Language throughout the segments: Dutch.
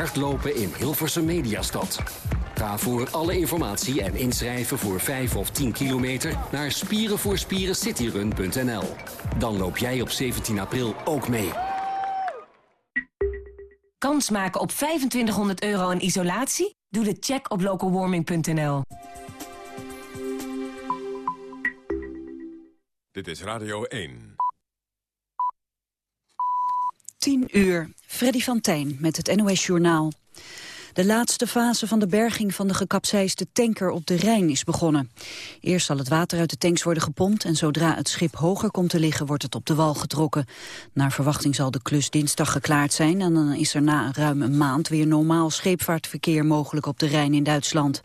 hardlopen in Hilversum Mediastad. Ga voor alle informatie en inschrijven voor 5 of 10 kilometer naar spierenvoorspierencityrun.nl. Dan loop jij op 17 april ook mee. Kans maken op 2500 euro in isolatie? Doe de check op localwarming.nl. Dit is Radio 1. 10 uur. Freddy van Tijn met het NOS Journaal. De laatste fase van de berging van de gekapseisde tanker op de Rijn is begonnen. Eerst zal het water uit de tanks worden gepompt... en zodra het schip hoger komt te liggen, wordt het op de wal getrokken. Naar verwachting zal de klus dinsdag geklaard zijn... en dan is er na ruim een maand weer normaal scheepvaartverkeer mogelijk op de Rijn in Duitsland.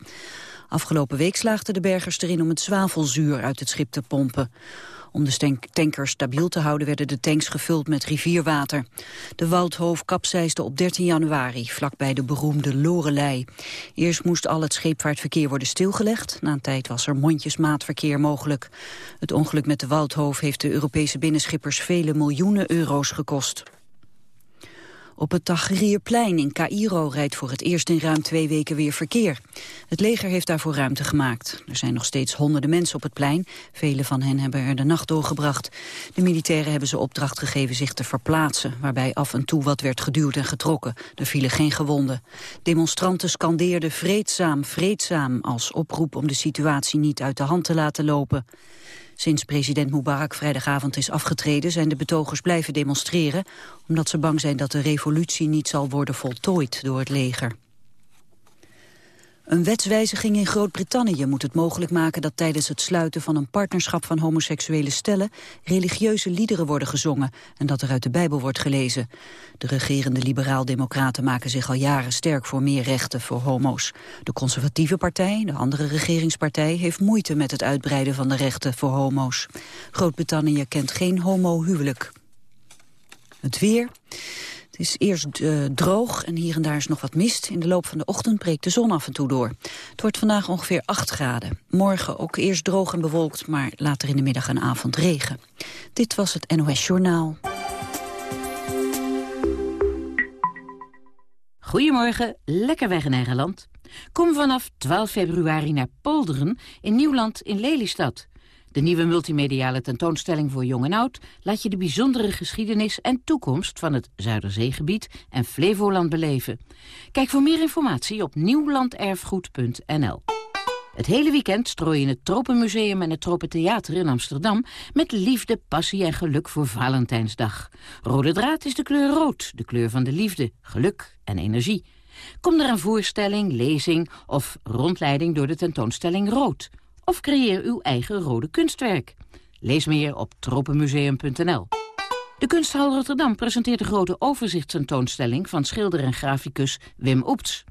Afgelopen week slaagden de bergers erin om het zwavelzuur uit het schip te pompen. Om de tanker stabiel te houden werden de tanks gevuld met rivierwater. De Woudhoofd kapseisde op 13 januari, vlakbij de beroemde Lorelei. Eerst moest al het scheepvaartverkeer worden stilgelegd. Na een tijd was er mondjesmaatverkeer mogelijk. Het ongeluk met de Woudhoofd heeft de Europese binnenschippers vele miljoenen euro's gekost. Op het Tahrirplein in Cairo rijdt voor het eerst in ruim twee weken weer verkeer. Het leger heeft daarvoor ruimte gemaakt. Er zijn nog steeds honderden mensen op het plein. Vele van hen hebben er de nacht doorgebracht. De militairen hebben ze opdracht gegeven zich te verplaatsen... waarbij af en toe wat werd geduwd en getrokken. Er vielen geen gewonden. Demonstranten scandeerden vreedzaam, vreedzaam... als oproep om de situatie niet uit de hand te laten lopen. Sinds president Mubarak vrijdagavond is afgetreden... zijn de betogers blijven demonstreren... omdat ze bang zijn dat de revolutie niet zal worden voltooid door het leger. Een wetswijziging in Groot-Brittannië moet het mogelijk maken dat tijdens het sluiten van een partnerschap van homoseksuele stellen religieuze liederen worden gezongen en dat er uit de Bijbel wordt gelezen. De regerende liberaal-democraten maken zich al jaren sterk voor meer rechten voor homo's. De conservatieve partij, de andere regeringspartij, heeft moeite met het uitbreiden van de rechten voor homo's. Groot-Brittannië kent geen homohuwelijk. Het weer. Het is eerst uh, droog en hier en daar is nog wat mist. In de loop van de ochtend breekt de zon af en toe door. Het wordt vandaag ongeveer 8 graden. Morgen ook eerst droog en bewolkt, maar later in de middag en avond regen. Dit was het NOS Journaal. Goedemorgen, lekker weg in eigen land. Kom vanaf 12 februari naar Polderen in Nieuwland in Lelystad. De nieuwe multimediale tentoonstelling voor jong en oud laat je de bijzondere geschiedenis en toekomst van het Zuiderzeegebied en Flevoland beleven. Kijk voor meer informatie op nieuwlanderfgoed.nl. Het hele weekend strooien het Tropenmuseum en het Tropentheater in Amsterdam met liefde, passie en geluk voor Valentijnsdag. Rode draad is de kleur rood, de kleur van de liefde, geluk en energie. Kom er een voorstelling, lezing of rondleiding door de tentoonstelling Rood of creëer uw eigen rode kunstwerk. Lees meer op tropenmuseum.nl. De Kunsthal Rotterdam presenteert de grote overzichtstentoonstelling van schilder en graficus Wim Oepts.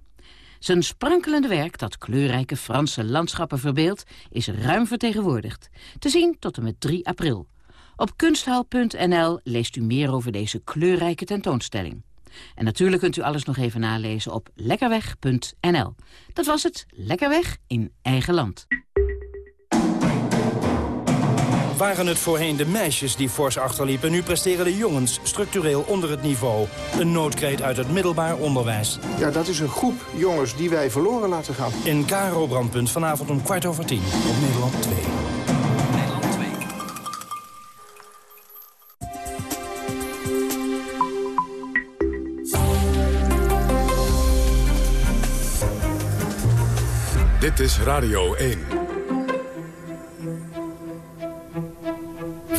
Zijn sprankelende werk, dat kleurrijke Franse landschappen verbeeldt, is ruim vertegenwoordigd. Te zien tot en met 3 april. Op kunsthal.nl leest u meer over deze kleurrijke tentoonstelling. En natuurlijk kunt u alles nog even nalezen op lekkerweg.nl. Dat was het, Lekkerweg in eigen land. Waren het voorheen de meisjes die fors achterliepen... nu presteren de jongens structureel onder het niveau. Een noodkreet uit het middelbaar onderwijs. Ja, dat is een groep jongens die wij verloren laten gaan. In Karo Brandpunt vanavond om kwart over tien op Nederland 2. Nederland 2. Dit is Radio 1.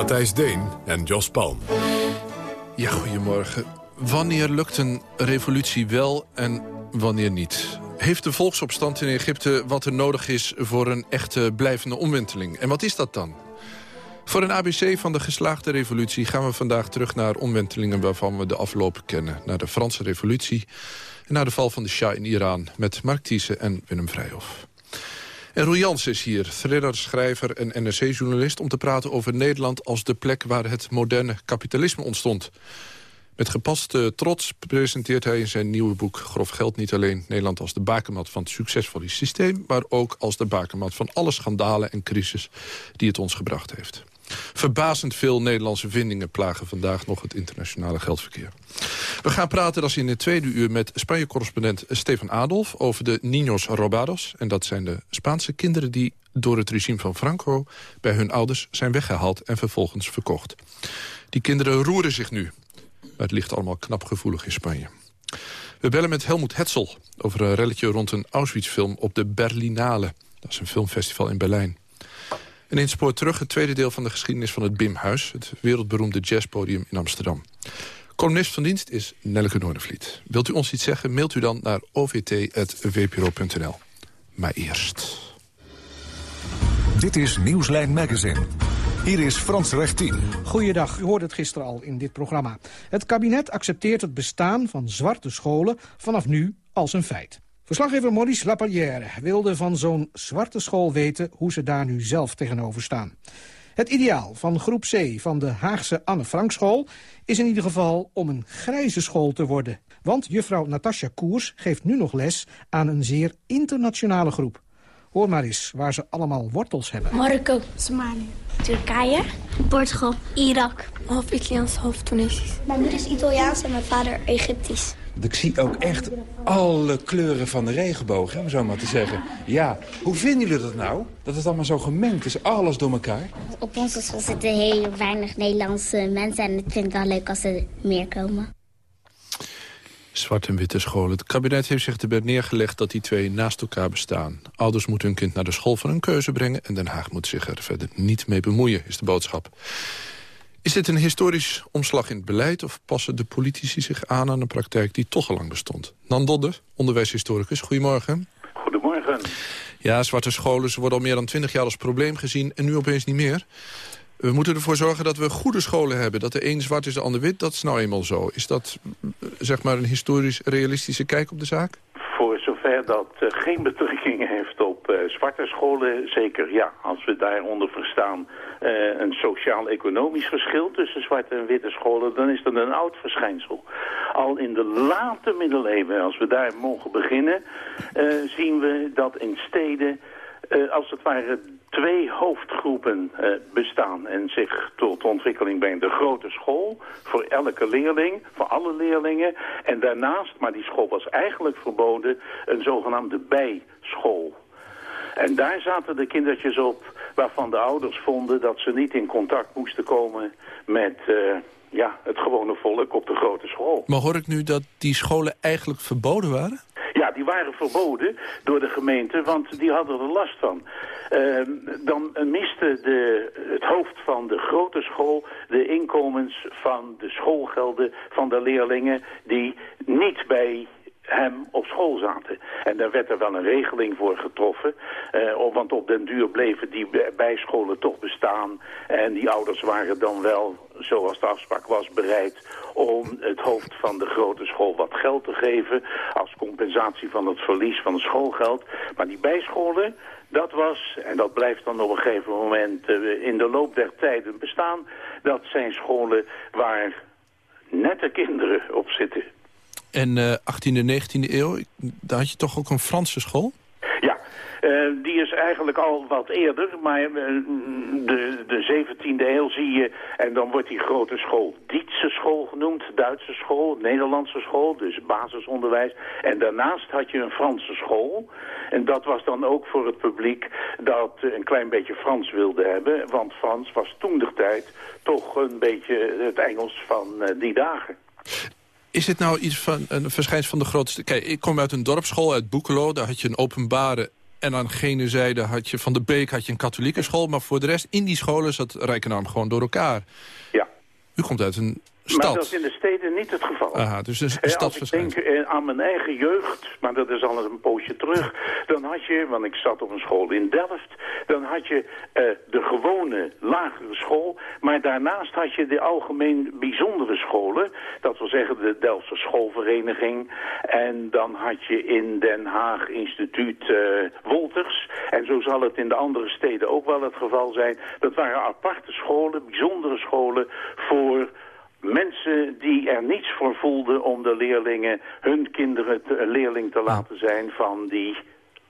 Matthijs Deen en Jos Palm. Ja, goedemorgen. Wanneer lukt een revolutie wel en wanneer niet? Heeft de volksopstand in Egypte wat er nodig is voor een echte blijvende omwenteling? En wat is dat dan? Voor een ABC van de geslaagde revolutie gaan we vandaag terug naar omwentelingen waarvan we de afloop kennen. Naar de Franse revolutie en naar de val van de Shah in Iran met Mark Thiessen en Willem Vrijhof. En Roel Jans is hier, thriller, schrijver en NRC-journalist... om te praten over Nederland als de plek waar het moderne kapitalisme ontstond. Met gepaste trots presenteert hij in zijn nieuwe boek Grof Geld... niet alleen Nederland als de bakermat van het succesvolle systeem... maar ook als de bakermat van alle schandalen en crisis die het ons gebracht heeft. Verbazend veel Nederlandse vindingen plagen vandaag nog het internationale geldverkeer. We gaan praten als in het tweede uur met Spanje-correspondent Stefan Adolf... over de Niños Robados. En dat zijn de Spaanse kinderen die door het regime van Franco... bij hun ouders zijn weggehaald en vervolgens verkocht. Die kinderen roeren zich nu. Het ligt allemaal knap gevoelig in Spanje. We bellen met Helmoet Hetzel over een relletje rond een Auschwitz-film op de Berlinale. Dat is een filmfestival in Berlijn. En in spoor terug het tweede deel van de geschiedenis van het BIM-huis... het wereldberoemde jazzpodium in Amsterdam. Columnist van dienst is Nelleke Noordenvliet. Wilt u ons iets zeggen, mailt u dan naar ovt.vpro.nl. Maar eerst... Dit is Nieuwslijn Magazine. Hier is Frans Rechtien. Goeiedag, u hoorde het gisteren al in dit programma. Het kabinet accepteert het bestaan van zwarte scholen vanaf nu als een feit. Verslaggever Maurice Lapallière wilde van zo'n zwarte school weten... hoe ze daar nu zelf tegenover staan. Het ideaal van groep C van de Haagse Anne Frank school... is in ieder geval om een grijze school te worden. Want juffrouw Natasja Koers geeft nu nog les aan een zeer internationale groep. Hoor maar eens waar ze allemaal wortels hebben. Marokko, Somalië, Turkije, Portugal, Irak. Half Italiaans, half Tunesisch. Mijn moeder is Italiaans en mijn vader Egyptisch. Ik zie ook echt alle kleuren van de regenboog, om zo maar te zeggen. Ja, hoe vinden jullie dat nou? Dat het allemaal zo gemengd is, alles door elkaar? Op onze school zitten heel weinig Nederlandse mensen... en ik vind het wel leuk als er meer komen. Zwart en witte scholen. Het kabinet heeft zich erbij neergelegd dat die twee naast elkaar bestaan. Ouders moeten hun kind naar de school van hun keuze brengen... en Den Haag moet zich er verder niet mee bemoeien, is de boodschap. Is dit een historisch omslag in het beleid... of passen de politici zich aan aan een praktijk die toch al lang bestond? Nan Dodder, onderwijshistoricus, goedemorgen. Goedemorgen. Ja, zwarte scholen ze worden al meer dan twintig jaar als probleem gezien... en nu opeens niet meer. We moeten ervoor zorgen dat we goede scholen hebben. Dat de een zwart is, de ander wit, dat is nou eenmaal zo. Is dat zeg maar een historisch realistische kijk op de zaak? Voor zover dat uh, geen betrekking heeft op uh, zwarte scholen, zeker ja. Als we daaronder verstaan een sociaal-economisch verschil tussen zwarte en witte scholen, dan is dat een oud verschijnsel. Al in de late middeleeuwen, als we daar mogen beginnen, zien we dat in steden als het ware twee hoofdgroepen uh, bestaan en zich tot ontwikkeling brengen. De grote school voor elke leerling, voor alle leerlingen. En daarnaast, maar die school was eigenlijk verboden, een zogenaamde bijschool. En daar zaten de kindertjes op waarvan de ouders vonden dat ze niet in contact moesten komen met... Uh, ja, het gewone volk op de grote school. Maar hoor ik nu dat die scholen eigenlijk verboden waren? Die waren verboden door de gemeente, want die hadden er last van. Uh, dan miste de, het hoofd van de grote school de inkomens van de schoolgelden van de leerlingen die niet bij hem op school zaten. En daar werd er wel een regeling voor getroffen. Uh, want op den duur bleven die bijscholen toch bestaan. En die ouders waren dan wel, zoals de afspraak was, bereid om het hoofd van de grote school wat geld te geven... als compensatie van het verlies van het schoolgeld. Maar die bijscholen, dat was, en dat blijft dan op een gegeven moment uh, in de loop der tijden bestaan... dat zijn scholen waar nette kinderen op zitten. En uh, 18e en 19e eeuw, daar had je toch ook een Franse school? Ja, uh, die is eigenlijk al wat eerder, maar uh, de, de 17e eeuw zie je... en dan wordt die grote school Dietse school genoemd, Duitse school, Nederlandse school, dus basisonderwijs. En daarnaast had je een Franse school. En dat was dan ook voor het publiek dat een klein beetje Frans wilde hebben. Want Frans was toen de tijd toch een beetje het Engels van uh, die dagen. Is het nou iets van een verschijnsel van de grootste... Kijk, ik kom uit een dorpsschool uit Boekelo. Daar had je een openbare en aan gene zijde had je van de Beek had je een katholieke school. Maar voor de rest, in die scholen zat rijk en arm gewoon door elkaar. Ja. U komt uit een stad. Maar dat is in de steden niet het geval. Aha, dus een, stad Als ik denk eh, aan mijn eigen jeugd, maar dat is al een poosje terug... dan had je, want ik zat op een school in Delft... dan had je eh, de gewone lagere school... maar daarnaast had je de algemeen bijzondere scholen. Dat wil zeggen de Delftse schoolvereniging. En dan had je in Den Haag instituut eh, Wolters. En zo zal het in de andere steden ook wel het geval zijn. Dat waren aparte scholen, bijzondere scholen... voor mensen die er niets voor voelden om de leerlingen, hun kinderen te, leerling te laten zijn van die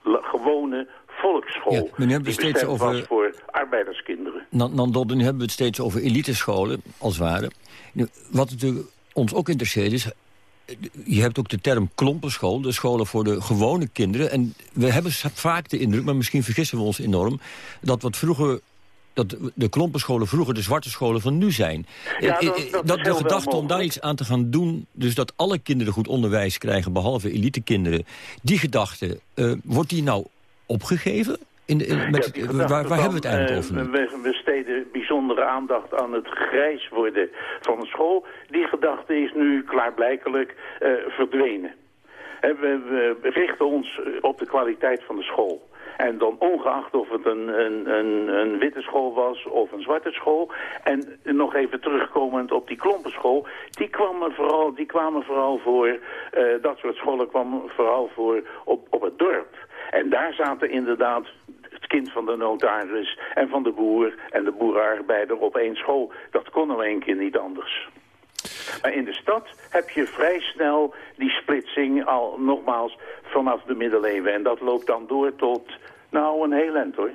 gewone volksschool. Ja, nu hebben we die steeds over- voor arbeidskinderen. Dan, dan, dan hebben we het steeds over elitescholen, als het ware. Nu, wat natuurlijk ons ook interesseert is... Je hebt ook de term klompenschool, de scholen voor de gewone kinderen. En we hebben vaak de indruk, maar misschien vergissen we ons enorm... dat wat vroeger dat de klompenscholen vroeger de zwarte scholen van nu zijn. Ja, Eh, dat- eh, dat de gedachte om daar iets aan te gaan doen... dus dat alle kinderen goed onderwijs krijgen, behalve elitekinderen... die gedachte, eh, wordt die nou opgegeven? In de, in- met, Ja, waar waar hebben we het eigenlijk over nu? We, we besteden bijzondere aandacht aan het grijs worden van een school. Die gedachte is nu klaarblijkelijk eh, verdwenen. We, we richten ons op de kwaliteit van de school. En dan ongeacht of het een, een, een, een witte school was of een zwarte school. En nog even terugkomend op die klompenschool. Die kwamen vooral, die kwamen vooral voor, eh, dat soort scholen kwamen vooral voor op, op het dorp. En daar zaten inderdaad het kind van de notaris en van de boer en de boerenarbeider op één school. Dat kon nou één keer niet anders. Maar in de stad heb je vrij snel die splitsing al nogmaals vanaf de middeleeuwen. En dat loopt dan door tot, nou, een heel eind hoor.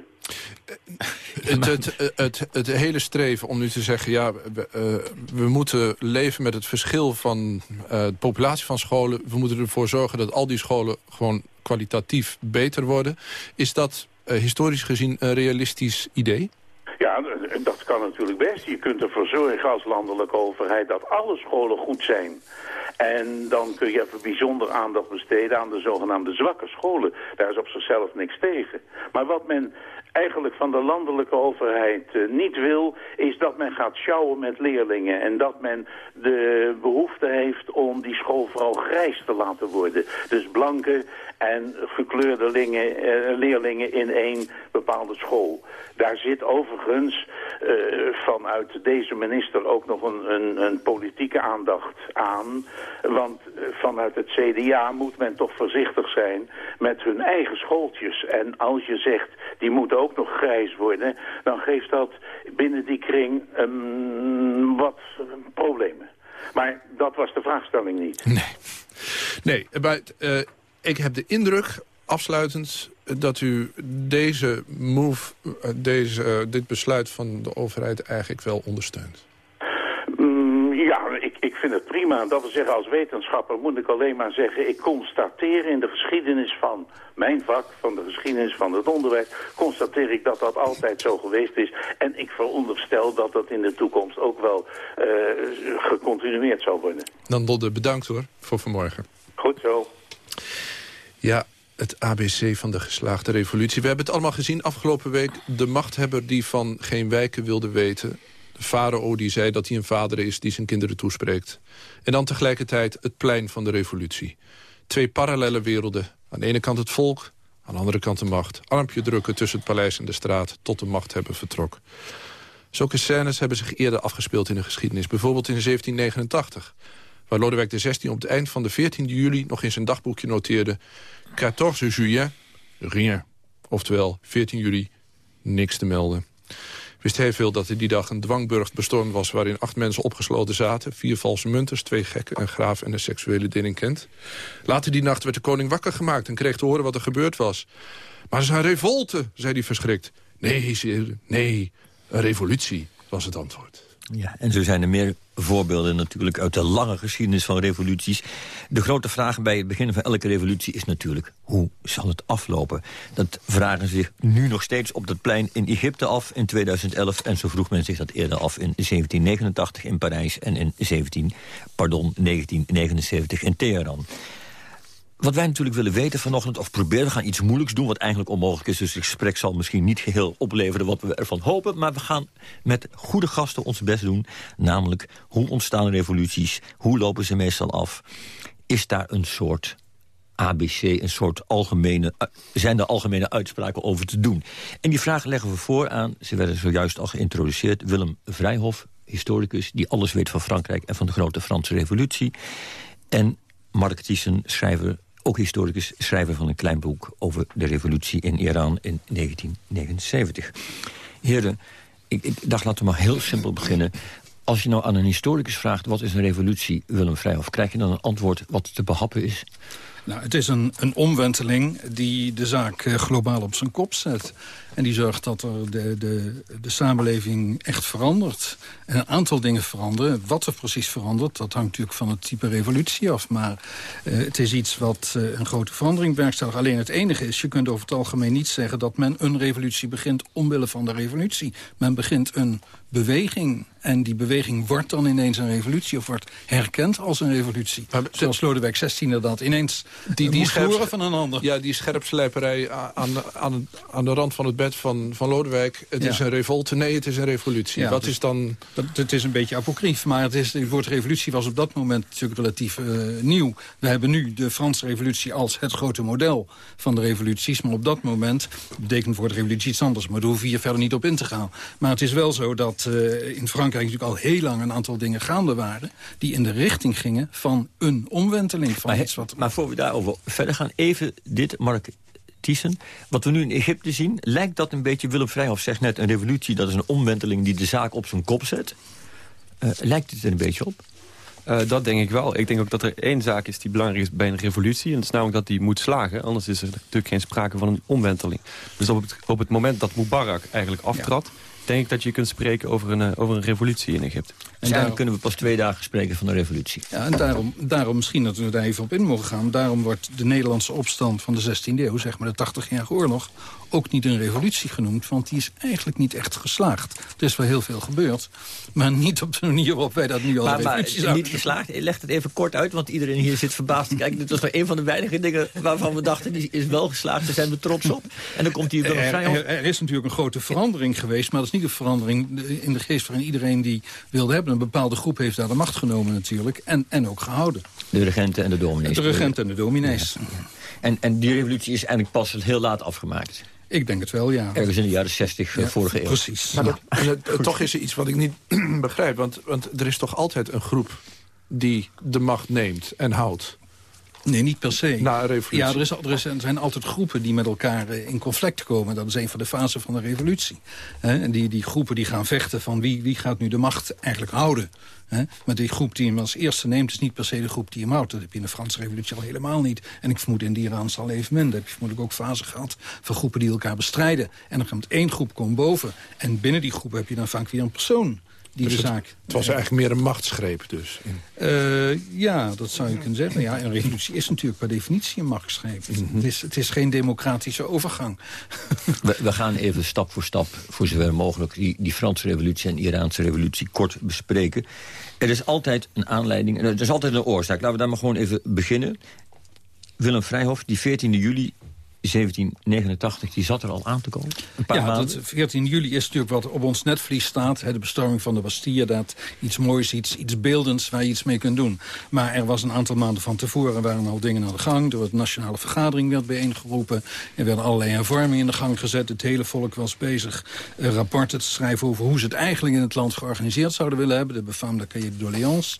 Het, het, het, het, hele streven om nu te zeggen... ja, we, eh, we moeten leven met het verschil van eh, de populatie van scholen. We moeten ervoor zorgen dat al die scholen gewoon kwalitatief beter worden. Is dat eh, historisch gezien een realistisch idee? Ja, kan natuurlijk best. Je kunt ervoor zorgen als landelijke overheid dat alle scholen goed zijn. En dan kun je even bijzonder aandacht besteden aan de zogenaamde zwakke scholen. Daar is op zichzelf niks tegen. Maar wat men eigenlijk van de landelijke overheid eh, niet wil... is dat men gaat sjouwen met leerlingen. En dat men de behoefte heeft om die school vooral grijs te laten worden. Dus blanke en gekleurde eh, leerlingen in één bepaalde school. Daar zit overigens eh, vanuit deze minister ook nog een, een, een politieke aandacht aan. Want vanuit het CDA moet men toch voorzichtig zijn met hun eigen schooltjes. En als je zegt, die moeten ook nog grijs worden... dan geeft dat binnen die kring ehm, wat problemen. Maar dat was de vraagstelling niet. Nee, maar eh, ik heb de indruk, afsluitend... dat u deze move, eh, deze, eh, dit besluit van de overheid eigenlijk wel ondersteunt. Ik, vind het prima. Dat wil zeggen, als wetenschapper moet ik alleen maar zeggen... ik constateer in de geschiedenis van mijn vak, van de geschiedenis van het onderwijs... constateer ik dat dat altijd zo geweest is. En ik veronderstel dat dat in de toekomst ook wel eh, gecontinueerd zal worden. Dan Dodde, bedankt hoor, voor vanmorgen. Goed zo. Ja, het ABC van de geslaagde revolutie. We hebben het allemaal gezien afgelopen week. De machthebber die van geen wijken wilde weten. De farao die zei dat hij een vader is die zijn kinderen toespreekt. En dan tegelijkertijd het plein van de revolutie. Twee parallele werelden. Aan de ene kant het volk, aan de andere kant de macht. Armpje drukken tussen het paleis en de straat tot de machthebber vertrok. Zulke scènes hebben zich eerder afgespeeld in de geschiedenis. Bijvoorbeeld in 1789 waar Lodewijk XVI op het eind van de 14 juli nog in zijn dagboekje noteerde... 14 juillet, rien. Oftewel, 14 juli, niks te melden. Wist hij veel dat er die dag een dwangburcht bestormd was... waarin acht mensen opgesloten zaten. Vier valse munters, twee gekken, een graaf en een seksuele delinquent. Later die nacht werd de koning wakker gemaakt... en kreeg te horen wat er gebeurd was. Maar het is een revolte, zei hij verschrikt. Nee, nee, een revolutie, was het antwoord. Ja, en zo zijn er meer voorbeelden natuurlijk uit de lange geschiedenis van revoluties. De grote vraag bij het begin van elke revolutie is natuurlijk... hoe zal het aflopen? Dat vragen zich nu nog steeds op dat plein in Egypte af in 2011... en zo vroeg men zich dat eerder af in 1789 in Parijs... en in 17, pardon, 1979 in Teheran. Wat wij natuurlijk willen weten vanochtend... of proberen, we gaan iets moeilijks doen wat eigenlijk onmogelijk is. Dus het gesprek zal misschien niet geheel opleveren wat we ervan hopen. Maar we gaan met goede gasten ons best doen. Namelijk, hoe ontstaan revoluties? Hoe lopen ze meestal af? Is daar een soort ABC, een soort algemene... Uh, zijn er algemene uitspraken over te doen? En die vragen leggen we voor aan, ze werden zojuist al geïntroduceerd... Willem Vrijhof, historicus, die alles weet van Frankrijk... en van de grote Franse revolutie. En Mark Thiessen, schrijver ook historicus, schrijver van een klein boek... over de revolutie in Iran in 1979. Heren, ik, ik dacht, laten we maar heel simpel beginnen. Als je nou aan een historicus vraagt... wat is een revolutie, Willem Vrijhof... krijg je dan een antwoord wat te behappen is? Nou, het is een, een omwenteling die de zaak eh, globaal op zijn kop zet. En die zorgt dat er de, de, de samenleving echt verandert. En een aantal dingen veranderen. Wat er precies verandert, dat hangt natuurlijk van het type revolutie af. Maar uh, het is iets wat uh, een grote verandering bewerkstelligt. Alleen het enige is, je kunt over het algemeen niet zeggen... dat men een revolutie begint omwille van de revolutie. Men begint een beweging. En die beweging wordt dan ineens een revolutie... of wordt herkend als een revolutie. Maar, Zoals Lodewijk XVI dat ineens die, die scherp, van een ander. Ja, die scherpslijperij aan, aan, aan de rand van het bed van, van Lodewijk. Het is een revolte. Nee, het is een revolutie. Ja, Wat is dan... Dat, het is een beetje apocrief. Maar het, is, het woord revolutie was op dat moment natuurlijk relatief uh, nieuw. We hebben nu de Franse revolutie als het grote model van de revoluties. Maar op dat moment betekent het woord revolutie iets anders. Maar daar hoef je hier verder niet op in te gaan. Maar het is wel zo dat uh, in Frankrijk natuurlijk al heel lang een aantal dingen gaande waren... die in de richting gingen van een omwenteling. Van maar, iets wat... maar voor we daarover verder gaan, even dit, Mark Thyssen. Wat we nu in Egypte zien, lijkt dat een beetje... Willem Vrijhof zegt net, een revolutie, dat is een omwenteling... die de zaak op zijn kop zet. Uh, lijkt het er een beetje op? Uh, dat denk ik wel. Ik denk ook dat er één zaak is die belangrijk is bij een revolutie. En dat is namelijk dat die moet slagen. Anders is er natuurlijk geen sprake van een omwenteling. Dus op het, op het moment dat Mubarak eigenlijk aftrad... Ja denk ik dat je kunt spreken over een, eh, over een revolutie in Egypte. En daarom kunnen we pas twee dagen spreken van een revolutie. Ja, en daarom, daarom misschien dat we daar even op in mogen gaan. Daarom wordt de Nederlandse opstand van de 16e eeuw, zeg maar de 80-jarige oorlog ook niet een revolutie genoemd, want die is eigenlijk niet echt geslaagd. Er is wel heel veel gebeurd, maar niet op de manier waarop wij dat nu al maar, revolutie maar, niet geslaagd? Leg het even kort uit, want iedereen hier zit verbaasd te kijken. Dit was maar een van de weinige dingen waarvan we dachten, die is wel geslaagd, daar zijn we trots op. En dan komt hier wel er, er, er, is natuurlijk een grote verandering geweest, maar dat is niet een verandering in de geest waarin iedereen die wilde hebben. Een bepaalde groep heeft daar de macht genomen natuurlijk, en, en ook gehouden. De regenten en de dominees. De regenten en de dominees. Ja. En, en die revolutie is eigenlijk pas heel laat afgemaakt. Ik denk het wel, ja. Ergens in de jaren 60 ja, vorige eeuw. Precies. Maar dat, toch is er iets wat ik niet begrijp. Want, want er is toch altijd een groep die de macht neemt en houdt. Nee, niet per se. Na een revolutie. Ja, er, is, er, is, er, zijn altijd groepen die met elkaar eh, in conflict komen. Dat is een van de fasen van de revolutie. En die, die groepen die gaan vechten van wie, wie gaat nu de macht eigenlijk houden. Maar die groep die hem als eerste neemt is niet per se de groep die hem houdt. Dat heb je in de Franse revolutie al helemaal niet. En ik vermoed in de Iraanse al even minder. heb je vermoedelijk ook fasen gehad van groepen die elkaar bestrijden. En dan komt één groep komen boven. En binnen die groep heb je dan vaak weer een persoon die dus de zaak... Het, was eigenlijk meer een machtsgreep dus. Uh, ja, dat zou je kunnen zeggen. Ja, een revolutie is natuurlijk per definitie een machtsgreep. Mm -hmm. het, is, het is geen democratische overgang. we, we, gaan even stap voor stap, voor zover mogelijk... Die, die Franse revolutie en Iraanse revolutie kort bespreken. Er is altijd een aanleiding, er is altijd een oorzaak. Laten we daar maar gewoon even beginnen. Willem Vrijhof, die 14 juli 1789, die zat er al aan te komen? Een paar ja, maanden? Dat 14 juli is natuurlijk wat op ons netvlies staat. Hè, de bestorming van de Bastille. Dat iets moois, iets, iets beeldends waar je iets mee kunt doen. Maar er was een aantal maanden van tevoren waren al dingen aan de gang. Door de nationale vergadering werd bijeengeroepen. Er werden allerlei hervormingen in de gang gezet. Het hele volk was bezig uh, rapporten te schrijven over hoe ze het eigenlijk in het land georganiseerd zouden willen hebben. De befaamde cahier de doléance.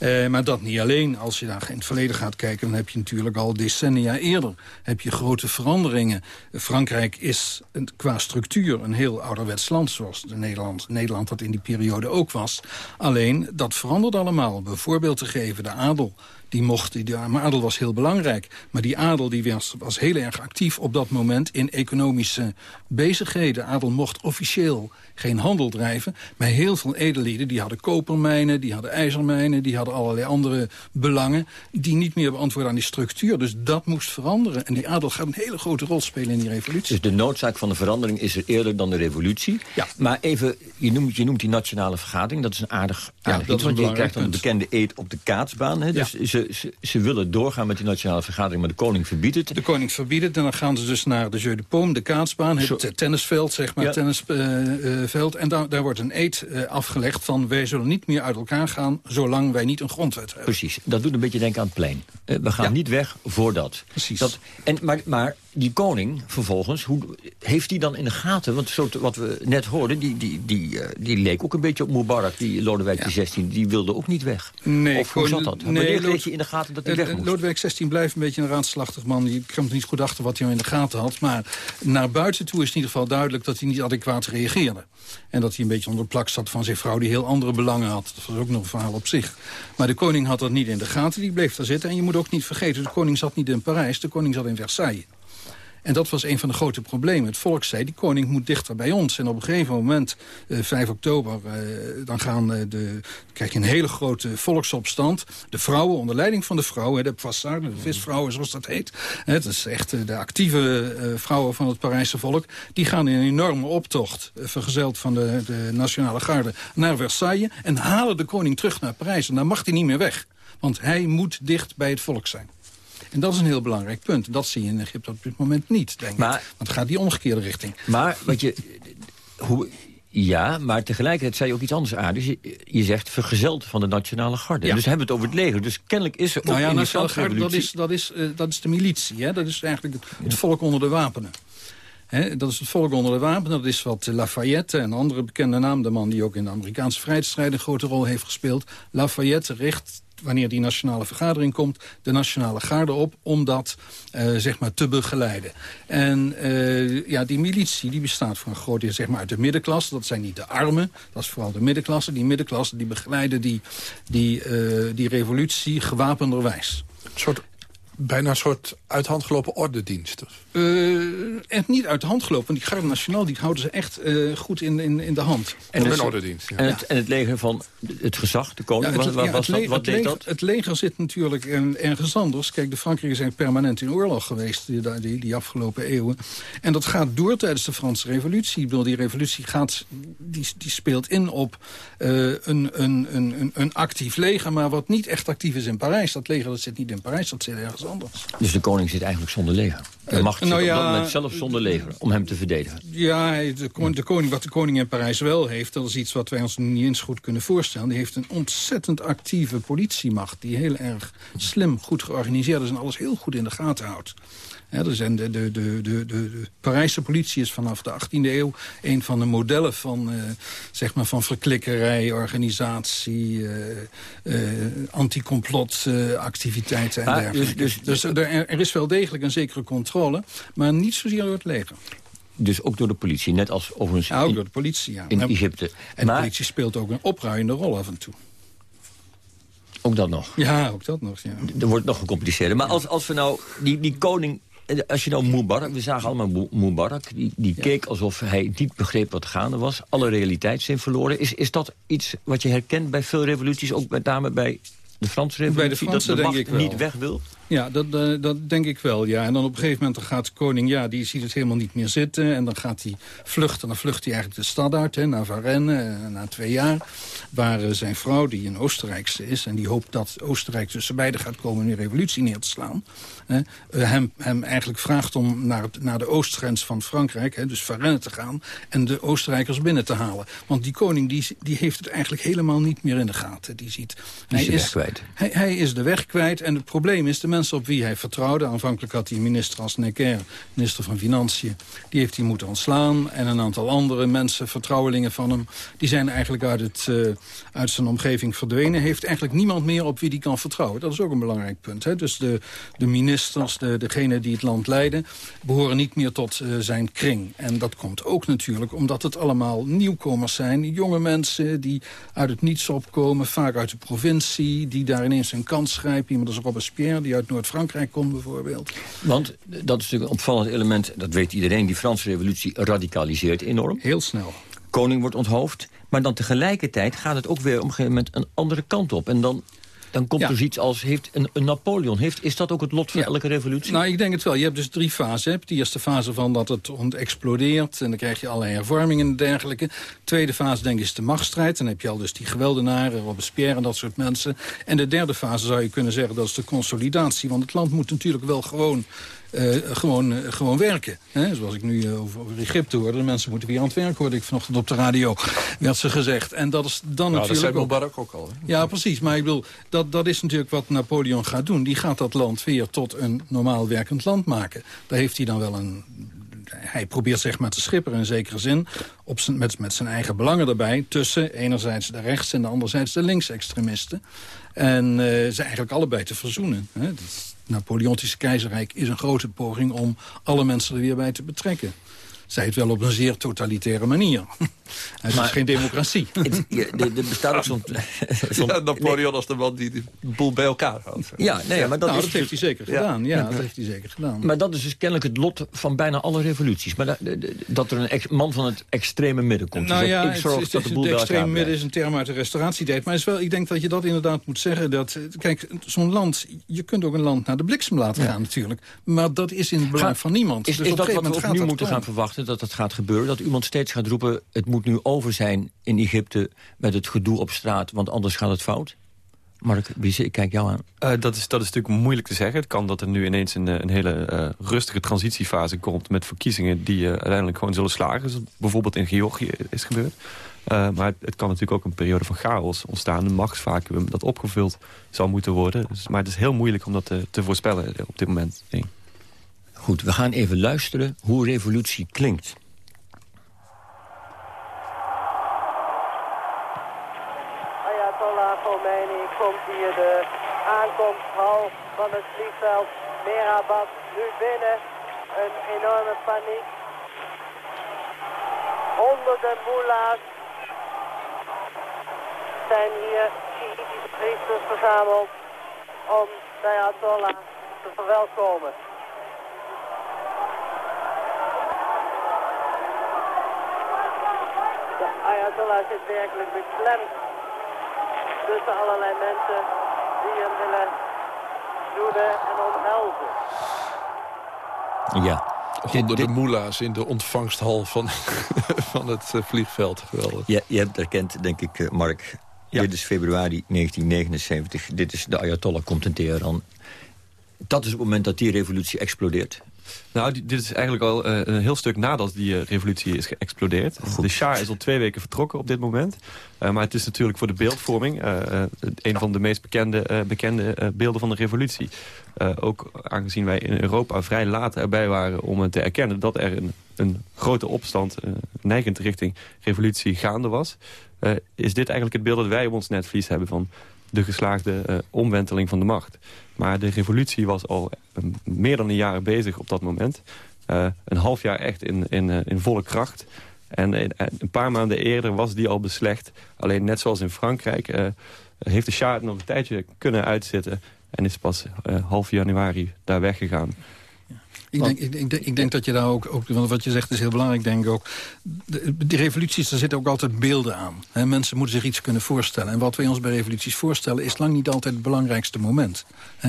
Uh, maar dat niet alleen. Als je daar in het verleden gaat kijken, dan heb je natuurlijk al decennia eerder heb je grote veranderingen veranderingen. Frankrijk is een, qua structuur een heel ouderwets land, zoals de Nederland, Nederland dat in die periode ook was. Alleen, dat verandert allemaal. Bijvoorbeeld te geven, de adel die mocht, die, adel was heel belangrijk. Maar die adel die was, was heel erg actief op dat moment in economische bezigheden. Adel mocht officieel geen handel drijven. Maar heel veel edellieden die hadden kopermijnen, die hadden ijzermijnen... die hadden allerlei andere belangen die niet meer beantwoorden aan die structuur. Dus dat moest veranderen. En die adel gaat een hele grote rol spelen in die revolutie. Dus de noodzaak van de verandering is er eerder dan de revolutie. Ja. Maar even, je noemt, je noemt die nationale vergadering. Dat is een aardig, aardig dat iets, want je krijgt een bekende eet op de kaatsbaan. Hè? Dus ze, ze, ze willen doorgaan met die nationale vergadering, maar de koning verbiedt het. De koning verbiedt het en dan gaan ze dus naar de Jeu de Paume, de kaatsbaan, het Zo- tennisveld, zeg maar, Ja. tennisveld. en daar, daar wordt een eed eh, afgelegd van wij zullen niet meer uit elkaar gaan zolang wij niet een grondwet hebben. Precies, dat doet een beetje denken aan het plein. Eh, we gaan niet weg voordat. Precies. Dat, en, maar, maar die koning vervolgens, hoe, heeft die dan in de gaten... want zo te- wat we net hoorden, die, die, die, eh, die leek ook een beetje op Mubarak... die Lodewijk XVI, die wilde ook niet weg. Nee, of hoe zat dat? nee, Wanneer kreeg je in de gaten dat hij weg moest? Lodewijk 16 blijft een beetje een raadslachtig man. Je komt niet goed achter wat hij in de gaten had. Maar naar buiten toe is in ieder geval duidelijk dat hij niet adequaat reageerde. En dat hij een beetje onder de plak zat van zijn vrouw die heel andere belangen had. Dat was ook nog een verhaal op zich. Maar de koning had dat niet in de gaten, die bleef daar zitten. En je moet ook niet vergeten, de koning zat niet in Parijs, de koning zat in Versailles. En dat was een van de grote problemen. Het volk zei, die koning moet dichter bij ons. En op een gegeven moment, eh, 5 oktober, eh, dan gaan, eh, de, krijg je een hele grote volksopstand. De vrouwen, onder leiding van de vrouwen, de poissards, de visvrouwen zoals dat heet. Het is echt eh, de actieve eh, vrouwen van het Parijse volk. Die gaan in een enorme optocht, eh, vergezeld van de, de Nationale Garde, naar Versailles. En halen de koning terug naar Parijs. En dan mag hij niet meer weg. Want hij moet dicht bij het volk zijn. En dat is een heel belangrijk punt. Dat zie je in Egypte op dit moment niet, denk ik. Want het gaat die omgekeerde richting. Maar wat je... Hoe, ja, maar tegelijkertijd zei je ook iets anders aardigs. Je, je zegt vergezeld van de Nationale Garde. Ja. Dus hebben we het over het leger. Dus kennelijk is er ook Nou ja, in Nationale Garde, dat is, dat, is, eh, dat is de militie. Hè? Dat is eigenlijk het, het volk onder de wapenen. Hè, dat is het volk onder de wapenen. Dat is wat Lafayette, een andere bekende naam... de man die ook in de Amerikaanse vrijheidsstrijd een grote rol heeft gespeeld. Lafayette richt, wanneer die nationale vergadering komt... de nationale garde op om dat eh, zeg maar te begeleiden. En eh, ja, die militie die bestaat voor een groot deel zeg maar, uit de middenklasse. Dat zijn niet de armen, dat is vooral de middenklasse. Die middenklasse die begeleiden die, die, eh, die revolutie gewapenderwijs. Een soort, bijna een soort uit hand gelopen ordedienst. of? Eh, echt niet uit de hand gelopen. Want die Garde Nationaal die houden ze echt eh, goed in, in, in de hand. En, een het- ordedienst, ja. en, het, en het leger van het gezag, de koning, Ja, het- wat, ja, was dat? wat het deed leger- dat? Het leger zit natuurlijk in- ergens anders. Kijk, de Frankrijk zijn permanent in oorlog geweest die, die, die afgelopen eeuwen. En dat gaat door tijdens de Franse revolutie. Ik bedoel, die revolutie gaat, die, die speelt in op eh, een, een, een, een, een actief leger... maar wat niet echt actief is in Parijs. Dat leger dat zit niet in Parijs, dat zit ergens anders. Dus de koning zit eigenlijk zonder leger. De Eh, macht zit nou op ja, dat moment zelf zonder leger, om hem te verdedigen. Ja, de, kon- de koning, wat de koning in Parijs wel heeft... dat is iets wat wij ons niet eens goed kunnen voorstellen. Die heeft een ontzettend actieve politiemacht... die heel erg slim, goed georganiseerd is... en alles heel goed in de gaten houdt. Ja, er zijn de, de, de, de, de, Parijse politie is vanaf de 18e eeuw... een van de modellen van, eh, zeg maar van verklikkerij, organisatie... eh eh anticomplotactiviteiten en Ah, dergelijke. dus- Dus, er, er is wel degelijk een zekere controle... maar niet zozeer door het leger. Dus ook door de politie, net als overigens Ja, ook door de politie, ja. in En- Egypte. En maar de politie speelt ook een opruiende rol af en toe. ook dat nog. Ja, ook dat nog, ja. Er wordt nog gecompliceerder. Maar als, als we nou, die, die koning, als je nou Mubarak, we zagen allemaal Mu- Mubarak, die, die keek alsof hij niet begreep wat gaande was. Alle realiteitszin verloren. Is, is dat iets wat je herkent bij veel revoluties, ook met name bij de Franse revolutie? Bij de Fransen dat de denk macht ik wel. niet weg wil? Ja, dat, eh, dat denk ik wel, ja. En dan op een gegeven moment dan gaat de koning, ja, die ziet het helemaal niet meer zitten. En dan gaat hij vluchten. Dan vlucht hij eigenlijk de stad uit, hè, naar Varennes, eh, na twee jaar. Waar eh, zijn vrouw, die een Oostenrijkse is... en die hoopt dat Oostenrijk tussen beiden gaat komen om die revolutie neer te slaan... hè, hem, hem eigenlijk vraagt om naar, het, naar de oostgrens van Frankrijk... Hè, dus Varennes te gaan en de Oostenrijkers binnen te halen. Want die koning die, die heeft het eigenlijk helemaal niet meer in de gaten. Die ziet, Die is hij, hij is de weg kwijt en het probleem is... de op wie hij vertrouwde... aanvankelijk had hij minister als Necker, minister van Financiën... die heeft hij moeten ontslaan. En een aantal andere mensen, vertrouwelingen van hem... die zijn eigenlijk uit, het, eh, uit zijn omgeving verdwenen. Heeft eigenlijk niemand meer op wie hij kan vertrouwen. Dat is ook een belangrijk punt. Hè? Dus de, de ministers, de, degenen die het land leiden... behoren niet meer tot eh, zijn kring. En dat komt ook natuurlijk omdat het allemaal nieuwkomers zijn. Jonge mensen die uit het niets opkomen, vaak uit de provincie... die daar ineens een kans grijpen. Iemand als Robespierre, die uit Noord-Frankrijk komt bijvoorbeeld. Want dat is natuurlijk een opvallend element, dat weet iedereen... die Franse revolutie radicaliseert enorm. Heel snel. Koning wordt onthoofd. Maar dan tegelijkertijd gaat het ook weer op een gegeven moment een andere kant op. En dan Dan komt Ja. dus iets als heeft een, een Napoleon. Heeft, is dat ook het lot van elke revolutie? Nou, ik denk het wel. Je hebt dus drie fasen. Je hebt de eerste fase van dat het ontexplodeert... en dan krijg je allerlei hervormingen en dergelijke. Tweede fase, denk ik, is de machtsstrijd. Dan heb je al dus die geweldenaren, Robespierre en dat soort mensen. En de derde fase zou je kunnen zeggen, dat is de consolidatie. Want het land moet natuurlijk wel gewoon... eh, gewoon, eh, gewoon werken. Hè? Zoals ik nu eh, over, over Egypte hoorde. De mensen moeten weer aan het werk, hoorde ik vanochtend op de radio. Werd ze gezegd. En dat is dan Nou, dat natuurlijk zei ook- Mubarak ook al. Hè? ja, precies. Maar ik bedoel, dat, dat is natuurlijk wat Napoleon gaat doen. Die gaat dat land weer tot een normaal werkend land maken. Daar heeft hij dan wel een... Hij probeert zeg maar te schipperen in zekere zin... Op zijn, met, met zijn eigen belangen erbij... tussen enerzijds de rechts- en de anderzijds de linksextremisten. En ze eigenlijk allebei te verzoenen. Hè. Het Napoleontische keizerrijk is een grote poging... om alle mensen er weer bij te betrekken. Zij het wel op een zeer totalitaire manier. Het is geen democratie. Het- er- bestaat ook zo'n... Ja, Napoleon als de man die de boel bij elkaar houdt. Ja, nee, maar dat, nou, is dat heeft hij zeker Ja. gedaan. Ja, Ja. dat heeft hij zeker gedaan. Maar dat is dus kennelijk het lot van bijna alle revoluties. Maar da- da- da- dat er een ex- man van het extreme midden komt. Nou zegt, ja, ik het, zorg is- dat het, de boel het elkaar midden is een term uit de restauratietijd. Maar het is wel, ik denk dat je dat inderdaad moet zeggen. Dat, eh, kijk, zo'n land, je kunt ook een land naar de bliksem laten Ja. gaan natuurlijk. Maar dat is in het belang Ga- van niemand. Is, Dus is op dat wat we nu moment moeten gaan dat dat het gaat gebeuren? Dat iemand steeds gaat roepen, het moet nu over zijn in Egypte met het gedoe op straat, want anders gaat het fout? Mark, ik kijk jou aan. Eh, dat, is, dat is natuurlijk moeilijk te zeggen. Het kan dat er nu ineens een, eh, een hele eh, rustige transitiefase komt... met verkiezingen die uiteindelijk gewoon zullen slagen. Zoals bijvoorbeeld in Georgië is gebeurd. Maar het, kan natuurlijk ook een periode van chaos ontstaan. Een machtsvacuum dat opgevuld zal moeten worden. Dus, maar het is heel moeilijk om dat te, voorspellen op dit moment. Goed, we gaan even luisteren hoe revolutie klinkt. Ayatollah Khomeini komt hier de aankomsthal van het vliegveld Merabad nu binnen. Een enorme paniek. Honderden moela's zijn hier Shiïtische priesters verzameld om de Ayatollah te verwelkomen. De Ayatollah zit werkelijk beklemd tussen allerlei mensen die hem willen zoenen en omhelzen. Ja. Honderden moela's in de ontvangsthal van, van het eh, vliegveld. Geweldig. Ja, je hebt herkend, denk ik, eh, Mark. Dit is februari 1979. Dit is de Ayatollah komt in Teheran. Dat is het moment dat die revolutie explodeert. Nou, dit is eigenlijk al eh, een heel stuk nadat die eh, revolutie is geëxplodeerd. De Shah is al twee weken vertrokken op dit moment. Eh, maar het is natuurlijk voor de beeldvorming... een van de meest bekende, bekende beelden van de revolutie. Ook aangezien wij in Europa vrij laat erbij waren om te erkennen... dat er een, een grote opstand, neigend richting revolutie gaande was... is dit eigenlijk het beeld dat wij op ons netvlies hebben... van de geslaagde eh, omwenteling van de macht. Maar de revolutie was al eh, meer dan een jaar bezig op dat moment. Eh, een half jaar echt in, in, in volle kracht. En een paar maanden eerder was die al beslecht. Alleen net zoals in Frankrijk heeft de het nog een tijdje kunnen uitzitten... en is pas half januari daar weggegaan. Ik denk, ik, denk, ik denk dat je daar ook, ook, want wat je zegt is heel belangrijk, denk ik ook. De, die revoluties, daar zitten ook altijd beelden aan. Hè, mensen moeten zich iets kunnen voorstellen. En wat wij ons bij revoluties voorstellen, is lang niet altijd het belangrijkste moment.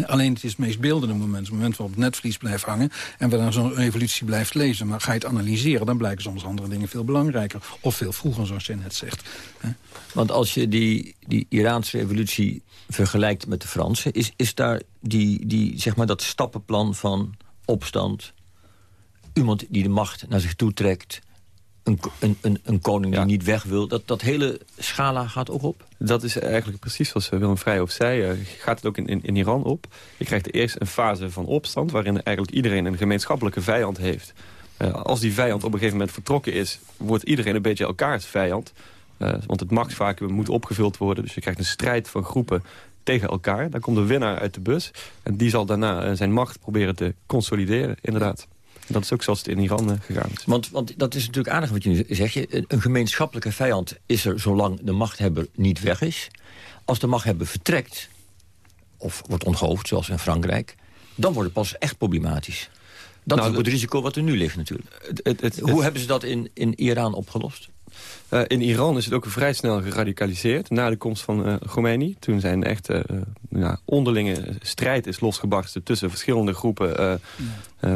Alleen het is het meest beeldende moment. Het moment waarop het netvlies blijft hangen en waar dan zo'n revolutie blijft lezen. Maar ga je het analyseren, dan blijken soms andere dingen veel belangrijker. Of veel vroeger, zoals je net zegt. Want als je die, die Iraanse revolutie vergelijkt met de Franse... is, is daar die, die, zeg maar dat stappenplan van opstand... iemand die de macht naar zich toe trekt... een, een, een, een koning die niet weg wil... Dat, dat hele schala gaat ook op? Dat is eigenlijk precies zoals Willem Vrijhoff zei. eh, gaat het ook in, in, in Iran op. Je krijgt eerst een fase van opstand... waarin eigenlijk iedereen een gemeenschappelijke vijand heeft. Eh, als die vijand op een gegeven moment vertrokken is... wordt iedereen een beetje elkaars vijand. Eh, want het machtsvacuum moet opgevuld worden. Dus je krijgt een strijd van groepen tegen elkaar. Dan komt de winnaar uit de bus. En die zal daarna eh, zijn macht proberen te consolideren, inderdaad. Dat is ook zoals het in Iran eh, gegaan is. Want, want dat is natuurlijk aardig wat je nu zegt. Je, een- een gemeenschappelijke vijand is er zolang de machthebber niet weg is. Als de machthebber vertrekt, of wordt onthoofd, zoals in Frankrijk... dan wordt het pas echt problematisch. Dat Nou, is het risico wat er nu ligt natuurlijk. het- het- Hoe hebben ze dat in, in Iran opgelost? Uh, in Iran is het ook vrij snel geradicaliseerd na de komst van uh, Khomeini. Toen zijn echt uh, nou, onderlinge strijd is losgebarsten tussen verschillende groepen...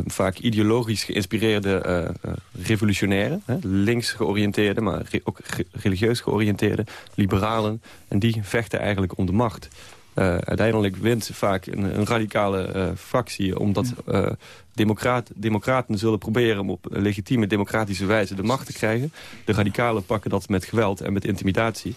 vaak ideologisch geïnspireerde revolutionairen. links georiënteerde, maar re ook religieus georiënteerde, liberalen. En die vechten eigenlijk om de macht. Uh, uiteindelijk wint vaak een, een radicale uh, fractie... omdat uh, democraat, democraten zullen proberen om op legitieme democratische wijze de macht te krijgen. De radicalen pakken dat met geweld en met intimidatie.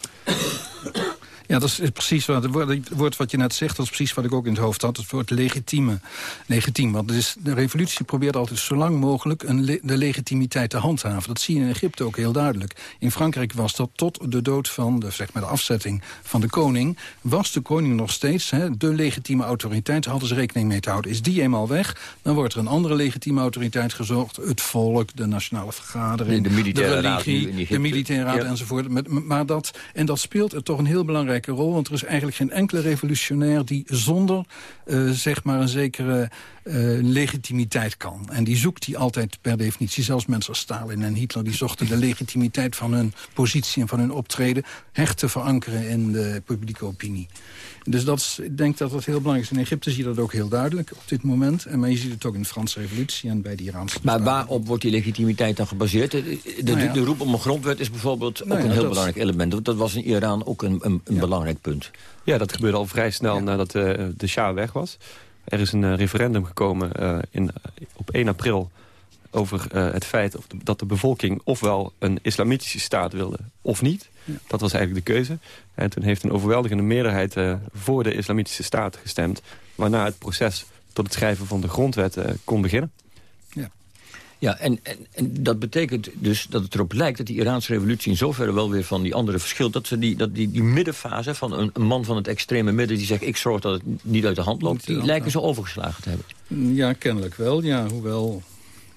Ja, dat is precies wat, het woord wat je net zegt, dat is precies wat ik ook in het hoofd had. Het woord legitieme. Legitiem, want is, de revolutie probeert altijd zo lang mogelijk een de legitimiteit te handhaven. Dat zie je in Egypte ook heel duidelijk. In Frankrijk was dat tot de dood van, de, zeg maar de afzetting van de koning... was de koning nog steeds hè, de legitieme autoriteit. Hadden ze rekening mee te houden. Is die eenmaal weg, dan wordt er een andere legitieme autoriteit gezocht. Het volk, de nationale vergadering, de, militaire de religie, raad, de militaire raad enzovoort. Maar dat, en dat speelt toch een heel belangrijk rol. Want er is eigenlijk geen enkele revolutionair die zonder uh, zeg maar een zekere uh, legitimiteit kan. En die zoekt die altijd per definitie. Zelfs mensen als Stalin en Hitler die zochten de legitimiteit van hun positie en van hun optreden hecht te verankeren in de publieke opinie. Dus dat is, ik denk dat dat heel belangrijk is. In Egypte zie je dat ook heel duidelijk op dit moment. En maar je ziet het ook in de Franse revolutie en bij de Iraanse... Maar waarop wordt die legitimiteit dan gebaseerd? De, de, nou ja. de roep om een grondwet is bijvoorbeeld ook nou ja, een heel belangrijk element. Dat was in Iran ook een, een, een belangrijk punt. Ja, dat gebeurde al vrij snel nadat uh, de Shah weg was. Er is een uh, referendum gekomen uh, in, op 1 april over het feit of de, dat de bevolking ofwel een islamitische staat wilde of niet. Dat was eigenlijk de keuze. En toen heeft een overweldigende meerderheid uh, voor de islamitische staat gestemd. Waarna het proces tot het schrijven van de grondwet uh, kon beginnen. Ja, en, en, en, dat betekent dus dat het erop lijkt dat die Iraanse revolutie in zoverre wel weer van die andere verschilt. Dat, ze die, dat die, die middenfase van een, een man van het extreme midden die zegt ik zorg dat het niet uit de hand loopt. Die lijken zo overgeslagen te hebben. Ja, kennelijk wel. Ja, hoewel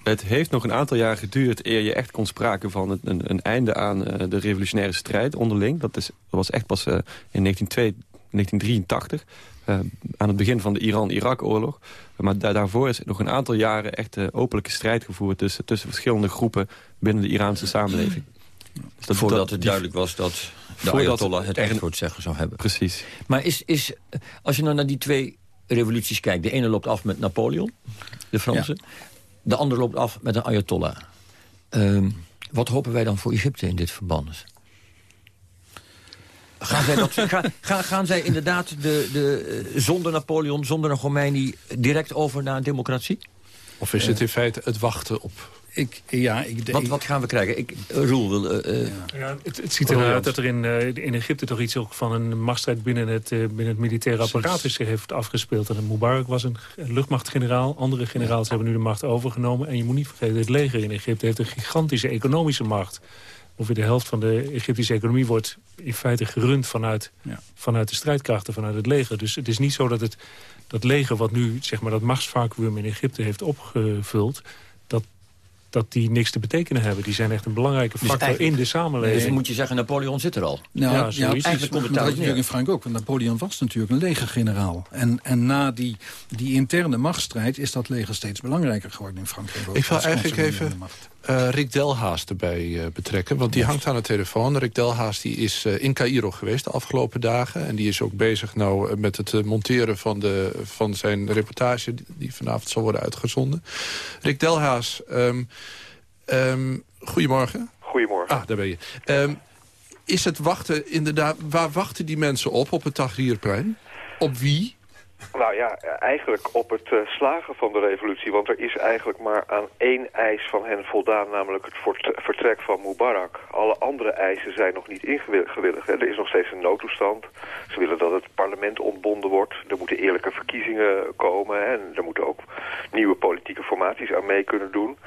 het heeft nog een aantal jaar geduurd eer je echt kon sprake van een, een, een einde aan uh, de revolutionaire strijd onderling. Dat, is, dat was echt pas uh, in 1983, uh, aan het begin van de Iran-Irak-oorlog. Maar da daarvoor is nog een aantal jaren echt openlijke strijd gevoerd tussen, tussen verschillende groepen binnen de Iraanse samenleving. Dus dat, Voordat dat, het duidelijk was dat de Ayatollah het echt voor het zeggen zou hebben. Precies. Maar is, is, als je nou naar die twee revoluties kijkt... de ene loopt af met Napoleon, de Franse... Ja. De ander loopt af met een ayatollah. Uh, wat hopen wij dan voor Egypte in dit verband? Gaan zij, dat, ga, gaan zij inderdaad de, de, zonder Napoleon, zonder een Khomeini... direct over naar een democratie? Of is het in feite het wachten op ik, ja, ik, wat, wat gaan we krijgen? Ik, Roel wil... Uh, ja, het, het ziet eruit dat er in, uh, in Egypte toch iets ook van een machtsstrijd binnen het, uh, binnen het militaire apparaat zich heeft afgespeeld. En Mubarak was een luchtmachtgeneraal. Andere generaals ja. hebben nu de macht overgenomen. En je moet niet vergeten, het leger in Egypte heeft een gigantische economische macht. Ongeveer de helft van de Egyptische economie wordt in feite gerund vanuit, ja. vanuit de strijdkrachten, vanuit het leger. Dus het is niet zo dat het dat leger wat nu zeg maar, dat machtsvacuum in Egypte heeft opgevuld dat die niks te betekenen hebben. Die zijn echt een belangrijke factor dus in de samenleving. Dus moet je zeggen, Napoleon zit er al. Nou, ja, ja eigenlijk komt het daar in Frank ook. Want Napoleon was natuurlijk een legergeneraal. En, en na die, die interne machtsstrijd is dat leger steeds belangrijker geworden in Frankrijk. Ik wil eigenlijk even uh, Rick Delhaas erbij uh, betrekken. Want die hangt aan de telefoon. Rick Delhaas die is uh, in Cairo geweest de afgelopen dagen. En die is ook bezig nou met het monteren van, de, van zijn reportage... die vanavond zal worden uitgezonden. Rick Delhaas, um, um, goedemorgen. Goedemorgen. Ah, daar ben je. Um, is het wachten inderdaad... Waar wachten die mensen op, op het Tahrirplein? Op wie? Nou ja, eigenlijk op het uh, slagen van de revolutie. Want er is eigenlijk maar aan één eis van hen voldaan, namelijk het vertrek van Mubarak. Alle andere eisen zijn nog niet ingewilligd. Er is nog steeds een noodtoestand. Ze willen dat het parlement ontbonden wordt. Er moeten eerlijke verkiezingen komen. Hè, en er moeten ook nieuwe politieke formaties aan mee kunnen doen.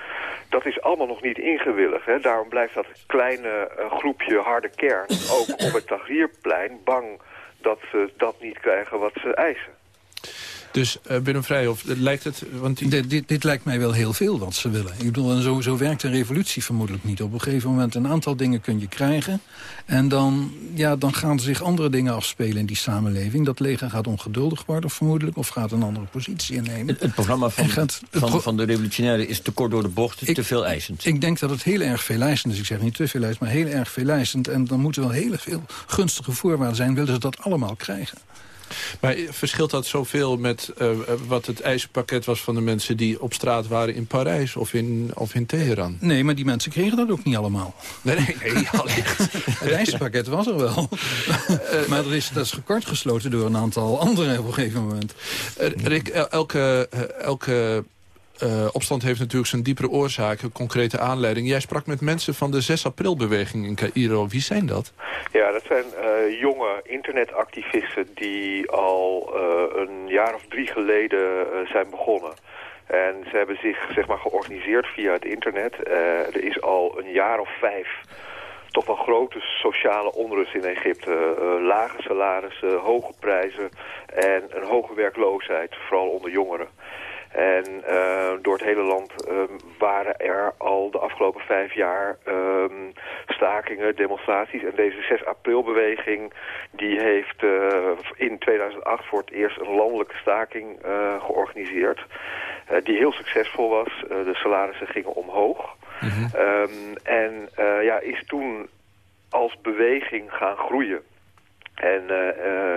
Dat is allemaal nog niet ingewilligd. Hè. Daarom blijft dat kleine uh, groepje harde kern ook op het Tahrirplein bang dat ze dat niet krijgen wat ze eisen. Dus uh, Willem Vrijhof, lijkt het... Want dit, dit, dit, lijkt mij wel heel veel wat ze willen. Ik bedoel, en zo, zo werkt een revolutie vermoedelijk niet. Op een gegeven moment een aantal dingen kun je krijgen... en dan, ja, dan gaan zich andere dingen afspelen in die samenleving. Dat leger gaat ongeduldig worden vermoedelijk... of gaat een andere positie innemen. Het, programma van, gaat, van, van, de revolutionairen is te kort door de bocht, ik, te veel eisend. Ik denk dat het heel erg veel eisend is. Ik zeg niet te veel eisend, maar heel erg veel eisend. En dan moeten wel heel veel gunstige voorwaarden zijn... willen ze dat allemaal krijgen. Maar verschilt dat zoveel met uh, wat het eisenpakket was van de mensen die op straat waren in Parijs of in, of in Teheran? Nee, maar die mensen kregen dat ook niet allemaal. Nee, nee, nee allicht. het eisenpakket was er wel. Uh, maar dat is, dat is gekort gesloten door een aantal anderen op een gegeven moment. Rick, elke, elke uh, opstand heeft natuurlijk zijn diepere oorzaken, concrete aanleiding. Jij sprak met mensen van de 6 april-beweging in Cairo. Wie zijn dat? Ja, dat zijn uh, jonge internetactivisten die al uh, een jaar of drie geleden zijn begonnen. En ze hebben zich zeg maar, georganiseerd via het internet. er is al een jaar of vijf toch wel grote sociale onrust in Egypte. lage salarissen, hoge prijzen en een hoge werkloosheid, vooral onder jongeren. En uh, door het hele land um, waren er al de afgelopen vijf jaar um, stakingen, demonstraties. En deze 6 april-beweging die heeft uh, in 2008 voor het eerst een landelijke staking uh, georganiseerd. die heel succesvol was. de salarissen gingen omhoog. Mm -hmm. um, en ja, is toen als beweging gaan groeien. En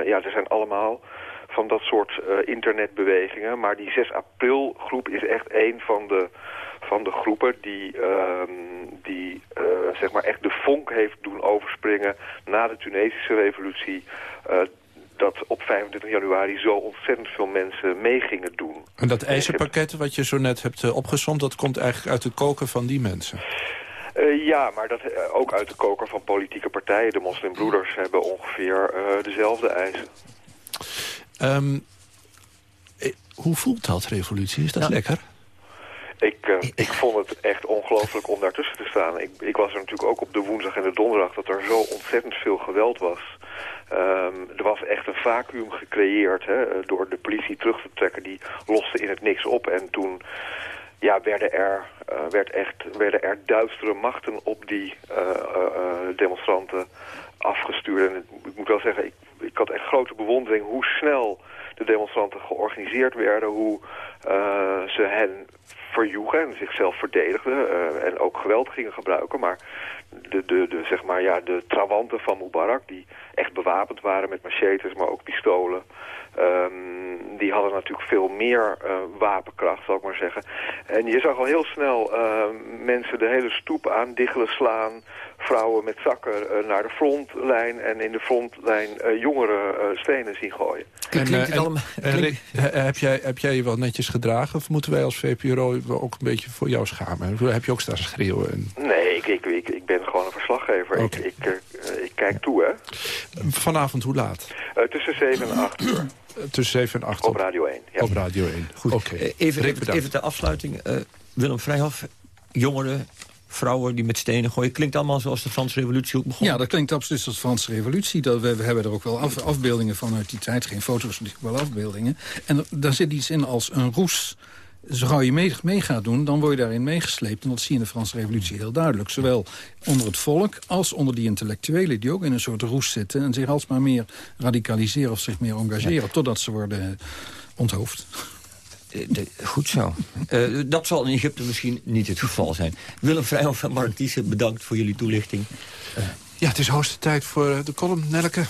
ja, er zijn allemaal van dat soort uh, internetbewegingen. Maar die 6 april groep is echt een van de, van de groepen die, uh, die uh, zeg maar echt de vonk heeft doen overspringen na de Tunesische revolutie eh, dat op 25 januari zo ontzettend veel mensen mee gingen doen. En dat ijzerpakket wat je zo net hebt opgezomd... dat komt eigenlijk uit het koken van die mensen? Uh, ja, maar dat, uh, ook uit de koker van politieke partijen. De moslimbroeders hebben ongeveer uh, dezelfde eisen. Um, hoe voelt dat, revolutie? Is dat lekker? Ik, uh, ik vond het echt ongelooflijk om daartussen te staan. Ik, ik was er natuurlijk ook op de woensdag en de donderdag... dat er zo ontzettend veel geweld was. Um, er was echt een vacuüm gecreëerd hè, door de politie terug te trekken. Die loste in het niks op. En toen ja, werden, er, uh, werd echt, werden er duistere machten op die uh, demonstranten afgestuurd. En ik moet wel zeggen, ik ik had echt grote bewondering hoe snel de demonstranten georganiseerd werden, hoe uh, ze hen verjoegen en zichzelf verdedigden uh, en ook geweld gingen gebruiken. Maar de, de, de, zeg maar, ja, de trawanten van Mubarak, die echt bewapend waren met machetes, maar ook pistolen, um, die hadden natuurlijk veel meer uh, wapenkracht, zal ik maar zeggen. En je zag al heel snel uh, mensen de hele stoep aandiggelen slaan, vrouwen met zakken uh, naar de frontlijn en in de frontlijn jongeren stenen zien gooien. En, en, en heb, jij, heb jij je wel netjes gedragen of moeten wij als VPRO ook een beetje voor jou schamen? Heb je ook staan schreeuwen? En... Nee, ik, ik, ik, ik, ben gewoon een verslaggever. Okay. Ik, ik, ik, kijk toe, hè. Vanavond hoe laat? tussen 7 en 8 uur. Tussen 7 en 8 op Radio 1. Ja. Op Radio 1. Goed. Okay. Uh, even, even, even ter afsluiting. Uh, Willem Vrijhof, jongeren, vrouwen die met stenen gooien. Klinkt allemaal zoals de Franse revolutie ook begon. Ja, dat klinkt absoluut als de Franse revolutie. Dat we, we hebben er ook wel af, afbeeldingen van uit die tijd. Geen foto's, maar wel afbeeldingen. En daar zit iets in als een roes zo gauw je mee, mee, gaat doen, dan word je daarin meegesleept. En dat zie je in de Franse revolutie heel duidelijk. Zowel onder het volk als onder die intellectuelen... die ook in een soort roes zitten en zich alsmaar meer radicaliseren... of zich meer engageren, totdat ze worden onthoofd. De, goed zo. Uh, dat zal in Egypte misschien niet het geval zijn. Willem Vrijhoff en Mark Thiessen, bedankt voor jullie toelichting. Uh. Ja, het is hoogste tijd voor de column, Nelke.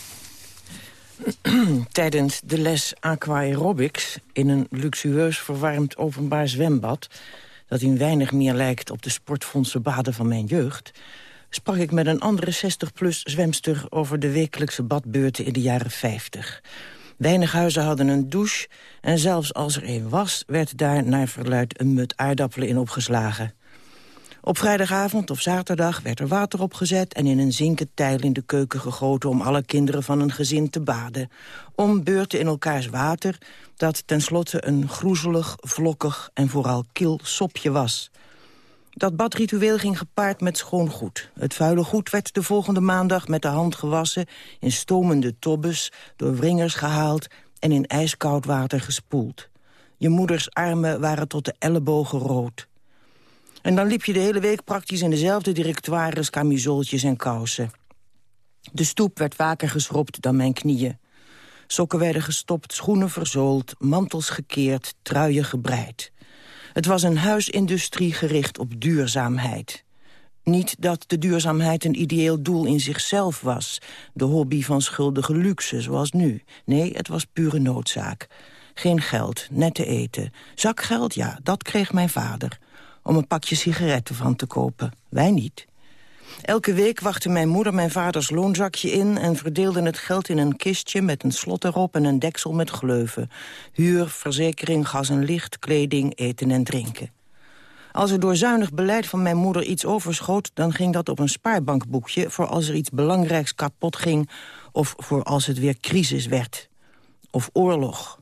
tijdens de les aqua aerobics in een luxueus verwarmd openbaar zwembad... dat in weinig meer lijkt op de sportfondsen baden van mijn jeugd... sprak ik met een andere 60-plus zwemster over de wekelijkse badbeurten in de jaren 50. Weinig huizen hadden een douche en zelfs als er een was... werd daar naar verluid een mut aardappelen in opgeslagen. Op vrijdagavond of zaterdag werd er water opgezet... en in een zinken tijl in de keuken gegoten om alle kinderen van een gezin te baden. Om beurten in elkaars water, dat tenslotte een groezelig, vlokkig en vooral kil sopje was. Dat badritueel ging gepaard met schoon goed. Het vuile goed werd de volgende maandag met de hand gewassen... in stomende tobbes, door wringers gehaald en in ijskoud water gespoeld. Je moeders armen waren tot de ellebogen rood. En dan liep je de hele week praktisch in dezelfde directoires, camisoltjes en kousen. De stoep werd vaker geschropt dan mijn knieën. Sokken werden gestopt, schoenen verzoold, mantels gekeerd, truien gebreid. Het was een huisindustrie gericht op duurzaamheid. Niet dat de duurzaamheid een ideeel doel in zichzelf was. De hobby van schuldige luxe, zoals nu. Nee, het was pure noodzaak. Geen geld, net te eten. Zakgeld, ja, dat kreeg mijn vader. Om een pakje sigaretten van te kopen. Wij niet. Elke week wachtte mijn moeder mijn vaders loonzakje in... en verdeelde het geld in een kistje met een slot erop en een deksel met gleuven. Huur, verzekering, gas en licht, kleding, eten en drinken. Als er door zuinig beleid van mijn moeder iets overschoot... dan ging dat op een spaarbankboekje voor als er iets belangrijks kapot ging... of voor als het weer crisis werd. Of oorlog.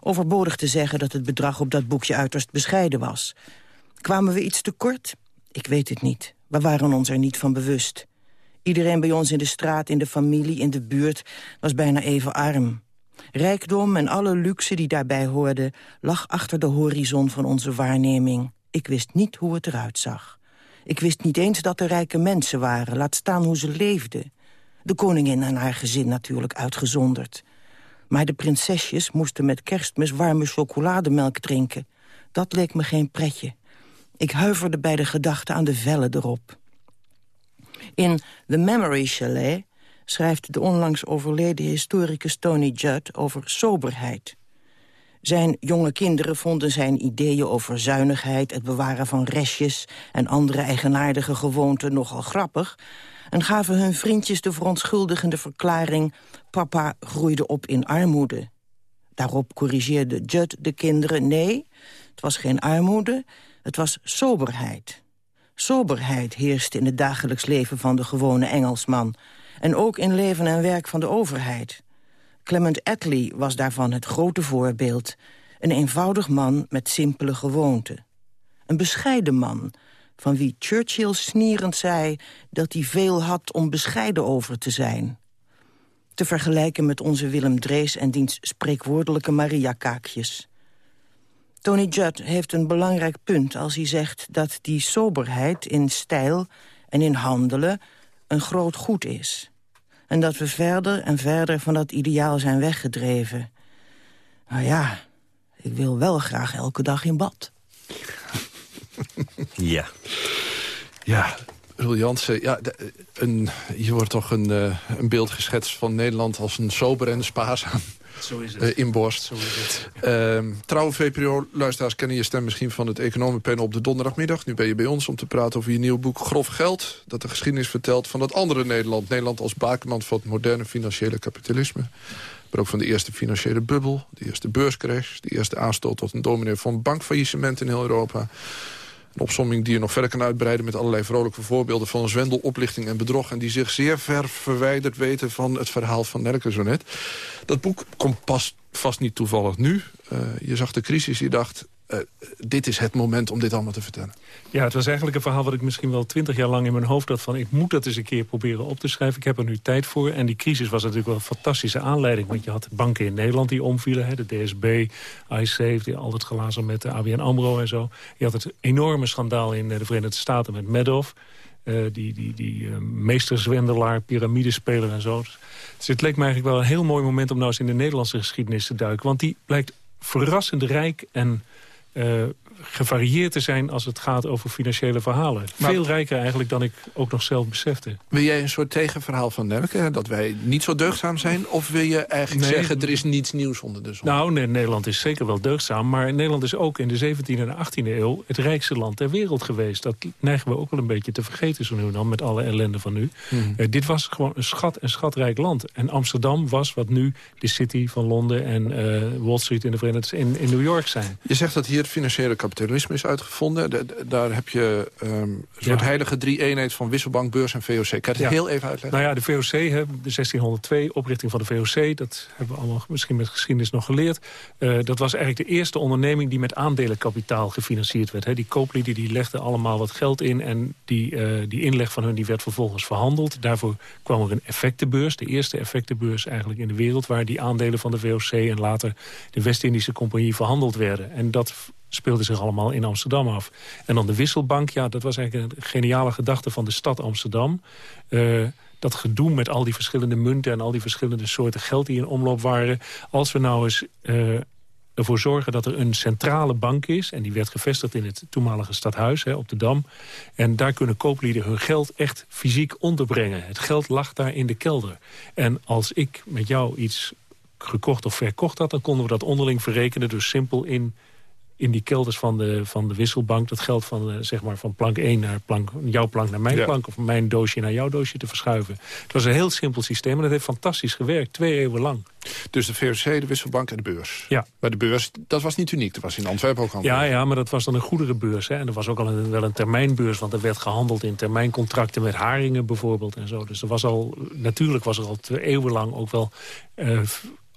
Overbodig te zeggen dat het bedrag op dat boekje uiterst bescheiden was. Kwamen we iets tekort? Ik weet het niet. We waren ons er niet van bewust. Iedereen bij ons in de straat, in de familie, in de buurt... was bijna even arm. Rijkdom en alle luxe die daarbij hoorden... lag achter de horizon van onze waarneming. Ik wist niet hoe het eruit zag. Ik wist niet eens dat er rijke mensen waren, laat staan hoe ze leefden. De koningin en haar gezin natuurlijk uitgezonderd. Maar de prinsesjes moesten met kerstmis warme chocolademelk drinken. Dat leek me geen pretje. Ik huiverde bij de gedachte aan de vellen erop. In The Memory Chalet schrijft de onlangs overleden historicus Tony Judd over soberheid. Zijn jonge kinderen vonden zijn ideeën over zuinigheid... het bewaren van restjes en andere eigenaardige gewoonten nogal grappig... en gaven hun vriendjes de verontschuldigende verklaring... papa groeide op in armoede. Daarop corrigeerde Judd de kinderen... nee, het was geen armoede, het was soberheid. Soberheid heerste in het dagelijks leven van de gewone Engelsman... en ook in leven en werk van de overheid. Clement Attlee was daarvan het grote voorbeeld. Een eenvoudig man met simpele gewoonten. Een bescheiden man, van wie Churchill snierend zei... dat hij veel had om bescheiden over te zijn. Te vergelijken met onze Willem Drees en diens spreekwoordelijke Maria-kaakjes. Tony Judd heeft een belangrijk punt als hij zegt dat die soberheid in stijl en in handelen een groot goed is. En dat we verder en verder van dat ideaal zijn weggedreven. Nou ja, ik wil wel graag elke dag in bad. Ja. Ja, Rul Jansen, ja, een, hier wordt toch een, uh, een beeld geschetst van Nederland... als een sober en spaarzaam zo is het. Uh, inborst. Zo is het. Uh, trouwe VPRO-luisteraars kennen je stem misschien van het economenpanel op de donderdagmiddag. Nu ben je bij ons om te praten over je nieuw boek Grof Geld. Dat de geschiedenis vertelt van het andere Nederland. Nederland als bakerman van het moderne financiële kapitalisme. Maar ook van de eerste financiële bubbel, de eerste beurscrash... de eerste aanstoot tot een dominee van bankfaillissement in heel Europa... Een opsomming die je nog verder kan uitbreiden... met allerlei vrolijke voorbeelden van zwendel, oplichting en bedrog... en die zich zeer ver verwijderd weten van het verhaal van Nerken zo net. Dat boek komt pas vast niet toevallig nu. Uh, je zag de crisis, je dacht... Uh, dit is het moment om dit allemaal te vertellen. Ja, het was eigenlijk een verhaal wat ik misschien wel twintig jaar lang in mijn hoofd had... van ik moet dat eens een keer proberen op te schrijven. Ik heb er nu tijd voor. En die crisis was natuurlijk wel een fantastische aanleiding. Want je had banken in Nederland die omvielen. Hè, de DSB, iSafe, die al het glazen met de ABN AMRO en zo. Je had het enorme schandaal in de Verenigde Staten met Madoff. Die die, die meesterzwendelaar, piramidespeler en zo. Dus het leek me eigenlijk wel een heel mooi moment... om nou eens in de Nederlandse geschiedenis te duiken. Want die blijkt verrassend rijk en uh, gevarieerd te zijn als het gaat over financiële verhalen. Maar, Veel rijker eigenlijk dan ik ook nog zelf besefte. Wil jij een soort tegenverhaal van Nerken? Dat wij niet zo deugdzaam zijn? Of wil je eigenlijk Nee. zeggen, er is niets nieuws onder de zon? Nou, nee, Nederland is zeker wel deugdzaam. Maar Nederland is ook in de 17e en 18e eeuw het rijkste land ter wereld geweest. Dat neigen we ook wel een beetje te vergeten zo nu en dan met alle ellende van nu. Hmm. Eh, dit was gewoon een schat en schatrijk land. En Amsterdam was wat nu de city van Londen en eh, Wall Street in, de Verenigde in, in New York zijn. Je zegt dat hier het financiële kapitalisme is uitgevonden. daar heb je um, een soort heilige drie-eenheid van wisselbank, beurs en VOC. Kan je het heel even uitleggen? Nou ja, de VOC, hè, de 1602, oprichting van de VOC... dat hebben we allemaal misschien met geschiedenis nog geleerd. Uh, dat was eigenlijk de eerste onderneming die met aandelenkapitaal gefinancierd werd. Hè. Die kooplieden die legden allemaal wat geld in... en die, uh, die inleg van hun die werd vervolgens verhandeld. Daarvoor kwam er een effectenbeurs, de eerste effectenbeurs eigenlijk in de wereld... waar die aandelen van de VOC en later de West-Indische Compagnie verhandeld werden. En dat speelde zich allemaal in Amsterdam af. En dan de wisselbank, ja, dat was eigenlijk een geniale gedachte van de stad Amsterdam. Uh, dat gedoe met al die verschillende munten en al die verschillende soorten geld die in omloop waren. Als we nou eens uh, ervoor zorgen dat er een centrale bank is... en die werd gevestigd in het toenmalige stadhuis hè, op de Dam... en daar kunnen kooplieden hun geld echt fysiek onderbrengen. Het geld lag daar in de kelder. En als ik met jou iets gekocht of verkocht had... dan konden we dat onderling verrekenen, dus simpel in in die kelders van de, van de wisselbank... dat geld van, uh, zeg maar van plank 1 naar plank, jouw plank naar mijn plank... of mijn doosje naar jouw doosje te verschuiven. Het was een heel simpel systeem en dat heeft fantastisch gewerkt. Twee eeuwen lang. Dus de VOC, de wisselbank en de beurs. Ja. Maar de beurs, dat was niet uniek. Dat was in Antwerpen ook al. Ja, ja, maar dat was dan een goederenbeurs. Hè. En er was ook al een, wel een termijnbeurs. Want er werd gehandeld in termijncontracten met haringen bijvoorbeeld. En zo. Dus er was al, natuurlijk was er al twee eeuwen lang ook wel... Uh,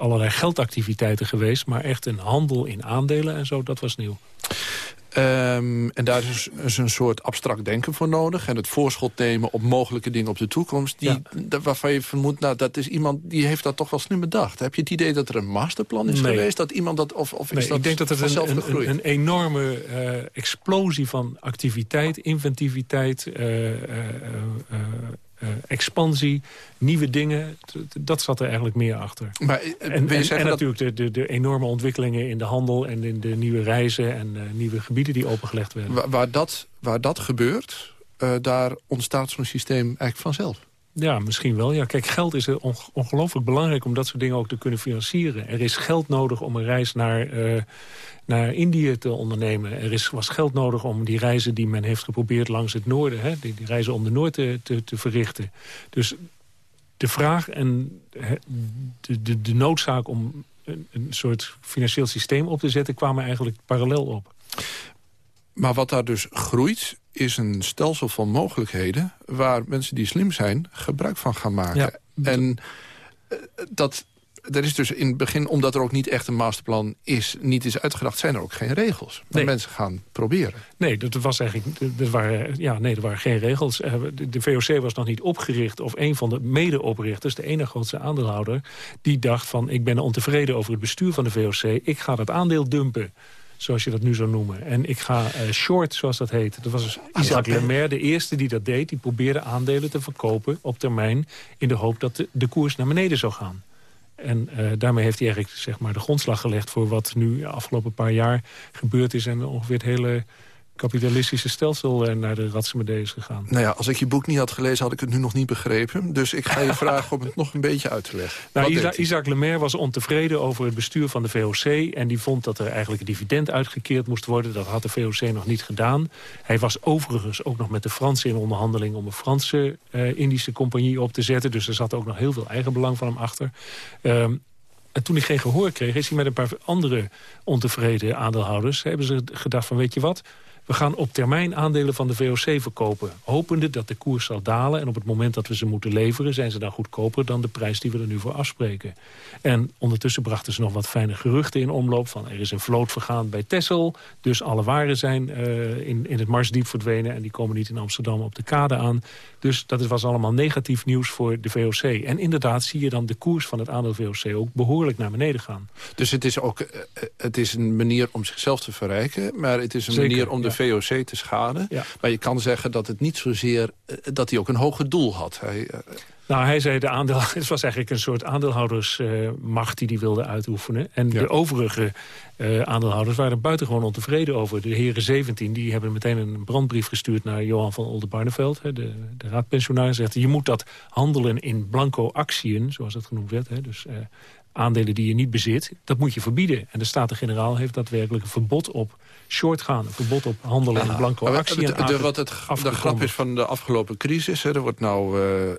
allerlei geldactiviteiten geweest... maar echt een handel in aandelen en zo, dat was nieuw. Um, en daar is, is, een soort abstract denken voor nodig. En het voorschot nemen op mogelijke dingen op de toekomst. Die, ja. Waarvan je vermoedt, nou, dat is iemand die heeft dat toch wel slim bedacht. Heb je het idee dat er een masterplan is nee. geweest? Dat iemand dat, of, of nee, is dat ik denk dat het een, een, een, enorme uh, explosie van activiteit, inventiviteit... Uh, uh, uh, expansie, nieuwe dingen. Dat zat er eigenlijk meer achter. Maar, en, en, natuurlijk de, de, de, enorme ontwikkelingen in de handel... en in de nieuwe reizen en uh, nieuwe gebieden die opengelegd werden. Waar, waar dat, waar dat gebeurt, daar ontstaat zo'n systeem eigenlijk vanzelf. Ja, misschien wel. Ja, kijk, geld is ongelooflijk belangrijk om dat soort dingen ook te kunnen financieren. Er is geld nodig om een reis naar, uh, naar Indië te ondernemen. Er is, was geld nodig om die reizen die men heeft geprobeerd langs het noorden... Hè, die, die reizen om de Noord te, te, te verrichten. Dus de vraag en de, de, de noodzaak om een, een soort financieel systeem op te zetten... kwamen eigenlijk parallel op. Maar wat daar dus groeit, is een stelsel van mogelijkheden... waar mensen die slim zijn gebruik van gaan maken. Ja. En uh, dat, er is dus in het begin, omdat er ook niet echt een masterplan is... niet is uitgedacht, zijn er ook geen regels. Maar nee. mensen gaan proberen. Nee, dat was eigenlijk, er waren, ja, nee, er waren geen regels. De, de VOC was nog niet opgericht. Of een van de medeoprichters, de ene grootste aandeelhouder... die dacht van, ik ben ontevreden over het bestuur van de VOC. Ik ga dat aandeel dumpen zoals je dat nu zou noemen. En ik ga uh, short, zoals dat heet. Dat was dus Isaac Lemaire, de eerste die dat deed. Die probeerde aandelen te verkopen op termijn... in de hoop dat de, de koers naar beneden zou gaan. En uh, daarmee heeft hij eigenlijk zeg maar, de grondslag gelegd... voor wat nu de afgelopen paar jaar gebeurd is... en ongeveer het hele kapitalistische stelsel uh, naar de Ratsmede is gegaan. Nou ja, als ik je boek niet had gelezen, had ik het nu nog niet begrepen. Dus ik ga je vragen om het nog een beetje uit te leggen. Nou, Isa Isaac Lemaire was ontevreden over het bestuur van de VOC... en die vond dat er eigenlijk een dividend uitgekeerd moest worden. Dat had de VOC nog niet gedaan. Hij was overigens ook nog met de Fransen in onderhandeling... om een Franse uh, Indische compagnie op te zetten. Dus er zat ook nog heel veel eigenbelang van hem achter. Um, en toen hij geen gehoor kreeg, is hij met een paar andere ontevreden aandeelhouders... hebben ze gedacht van, weet je wat... We gaan op termijn aandelen van de VOC verkopen. Hopende dat de koers zal dalen. En op het moment dat we ze moeten leveren... zijn ze dan goedkoper dan de prijs die we er nu voor afspreken. En ondertussen brachten ze nog wat fijne geruchten in omloop. Van er is een vloot vergaan bij Texel. Dus alle waren zijn uh, in, in het Marsdiep verdwenen. En die komen niet in Amsterdam op de kade aan. Dus dat was allemaal negatief nieuws voor de VOC. En inderdaad zie je dan de koers van het aandeel VOC ook behoorlijk naar beneden gaan. Dus het is ook uh, het is een manier om zichzelf te verrijken. Maar het is een Zeker, manier om de ja. VOC te schaden. Maar je kan zeggen dat het niet zozeer... Uh, dat hij ook een hoger doel had. Hij, uh, nou, hij zei de aandeel, het was eigenlijk een soort aandeelhoudersmacht die hij wilde uitoefenen. En ja. de overige uh, aandeelhouders waren buitengewoon ontevreden over. De heren 17 die hebben meteen een brandbrief gestuurd naar Johan van Oldenbarneveld, de, de raadpensionaris. Zegt, je moet dat handelen in blanco actieën, zoals dat genoemd werd. Hè, dus uh, aandelen die je niet bezit, dat moet je verbieden. En de Staten-Generaal heeft daadwerkelijk een verbod op short gaan. Een verbod op handelen in blanco actie. En de, wat het, de grap is van de afgelopen crisis... Hè, er wordt nou, uh, uh,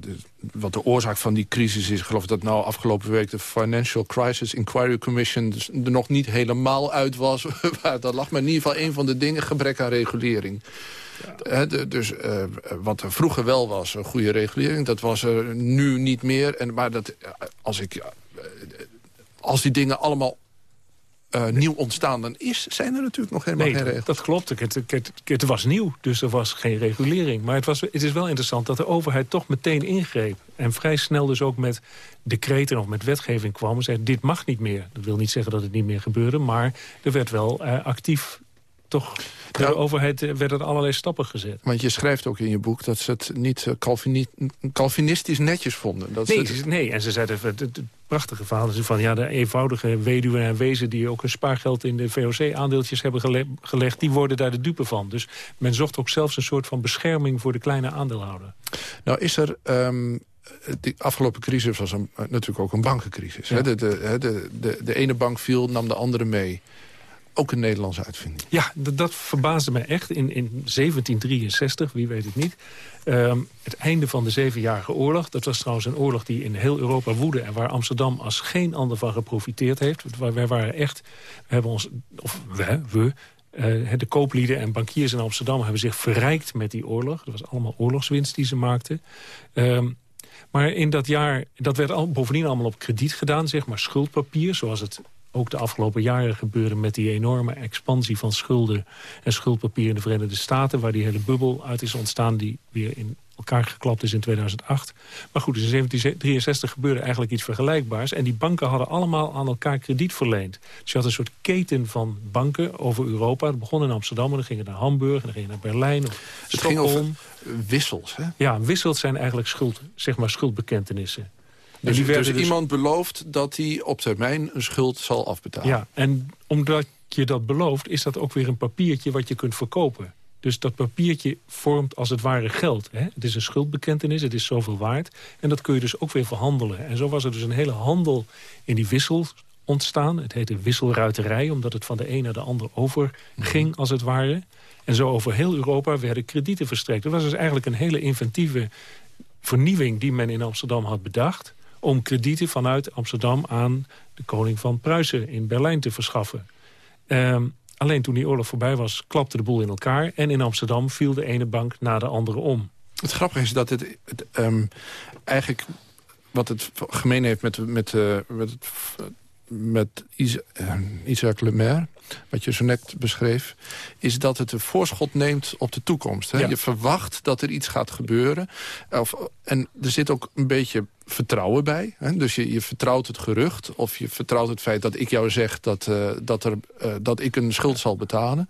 de, wat de oorzaak van die crisis is... ik geloof dat nou afgelopen week de Financial Crisis Inquiry Commission... Dus er nog niet helemaal uit was. dat lag maar in ieder geval een van de dingen, gebrek aan regulering. Ja. dus uh, wat er vroeger wel was, een goede regulering... dat was er nu niet meer. En, maar dat, als, ik, als die dingen allemaal uh, nieuw ontstaan dan is... zijn er natuurlijk nog helemaal geen regels. dat klopt. Het, het, het, was nieuw, dus er was geen regulering. Maar het, was, het is wel interessant dat de overheid toch meteen ingreep. En vrij snel dus ook met decreten of met wetgeving kwam... en zei, dit mag niet meer. Dat wil niet zeggen dat het niet meer gebeurde... maar er werd wel uh, actief toch door de overheid eh, werden er allerlei stappen gezet. Want je schrijft ook in je boek dat ze het niet Calvini calvinistisch netjes vonden. Dat nee, nee, en ze zeiden het, het, prachtige verhaal is van ja, de eenvoudige weduwen en wezen... die ook hun spaargeld in de VOC-aandeeltjes hebben gelegd... die worden daar de dupe van. Dus men zocht ook zelfs een soort van bescherming voor de kleine aandeelhouder. Nou is er... Um de afgelopen crisis was een, natuurlijk ook een bankencrisis. De, de, de ene bank viel, nam de andere mee ook een Nederlandse uitvinding. Ja, dat verbaasde me echt. In, in 1763, wie weet het niet. Ehm, het einde van de Zevenjarige Oorlog. Dat was trouwens een oorlog die in heel Europa woedde... en waar Amsterdam als geen ander van geprofiteerd heeft. Wij waren echt... We hebben ons, of we, we uh, de kooplieden en bankiers in Amsterdam hebben zich verrijkt met die oorlog. Dat was allemaal oorlogswinst die ze maakten. Ehm, maar in dat jaar, dat werd al, bovendien allemaal op krediet gedaan, zeg maar schuldpapier, zoals het ook de afgelopen jaren gebeuren met die enorme expansie van schulden en schuldpapier in de Verenigde Staten, waar die hele bubbel uit is ontstaan die weer in elkaar geklapt is in 2008. Maar goed, in 1763 gebeurde eigenlijk iets vergelijkbaars. En die banken hadden allemaal aan elkaar krediet verleend. Dus je had een soort keten van banken over Europa. Dat begon in Amsterdam en dan gingen naar Hamburg... en dan gingen naar Berlijn of Het ging over wissels, hè? Ja, wissels zijn eigenlijk schuld, zeg maar schuldbekentenissen. Dus, die dus, dus iemand belooft dat hij op termijn een schuld zal afbetalen. Ja, en omdat je dat belooft, is dat ook weer een papiertje wat je kunt verkopen. Dus dat papiertje vormt als het ware geld. Hè? Het is een schuldbekentenis, het is zoveel waard. En dat kun je dus ook weer verhandelen. En zo was er dus een hele handel in die wissel ontstaan. Het heette wisselruiterij, omdat het van de een naar de ander overging, mhm. als het ware. En zo over heel Europa werden kredieten verstrekt. Dat was dus eigenlijk een hele inventieve vernieuwing die men in Amsterdam had bedacht om kredieten vanuit Amsterdam aan de koning van Pruisen in Berlijn te verschaffen. Ehm, alleen toen die oorlog voorbij was, klapte de boel in elkaar... en in Amsterdam viel de ene bank na de andere om. Het grappige is dat het, um, eigenlijk wat het gemeen heeft met, met, uh, met, het, met Isaac Le Maire wat je zo net beschreef... is dat het een voorschot neemt op de toekomst. Hè? Je verwacht dat er iets gaat gebeuren. Of, en er zit ook een beetje vertrouwen bij. Hè? Dus je, je vertrouwt het gerucht of je vertrouwt het feit dat ik jou zeg... dat, uh, dat, er, uh, dat ik een schuld zal betalen.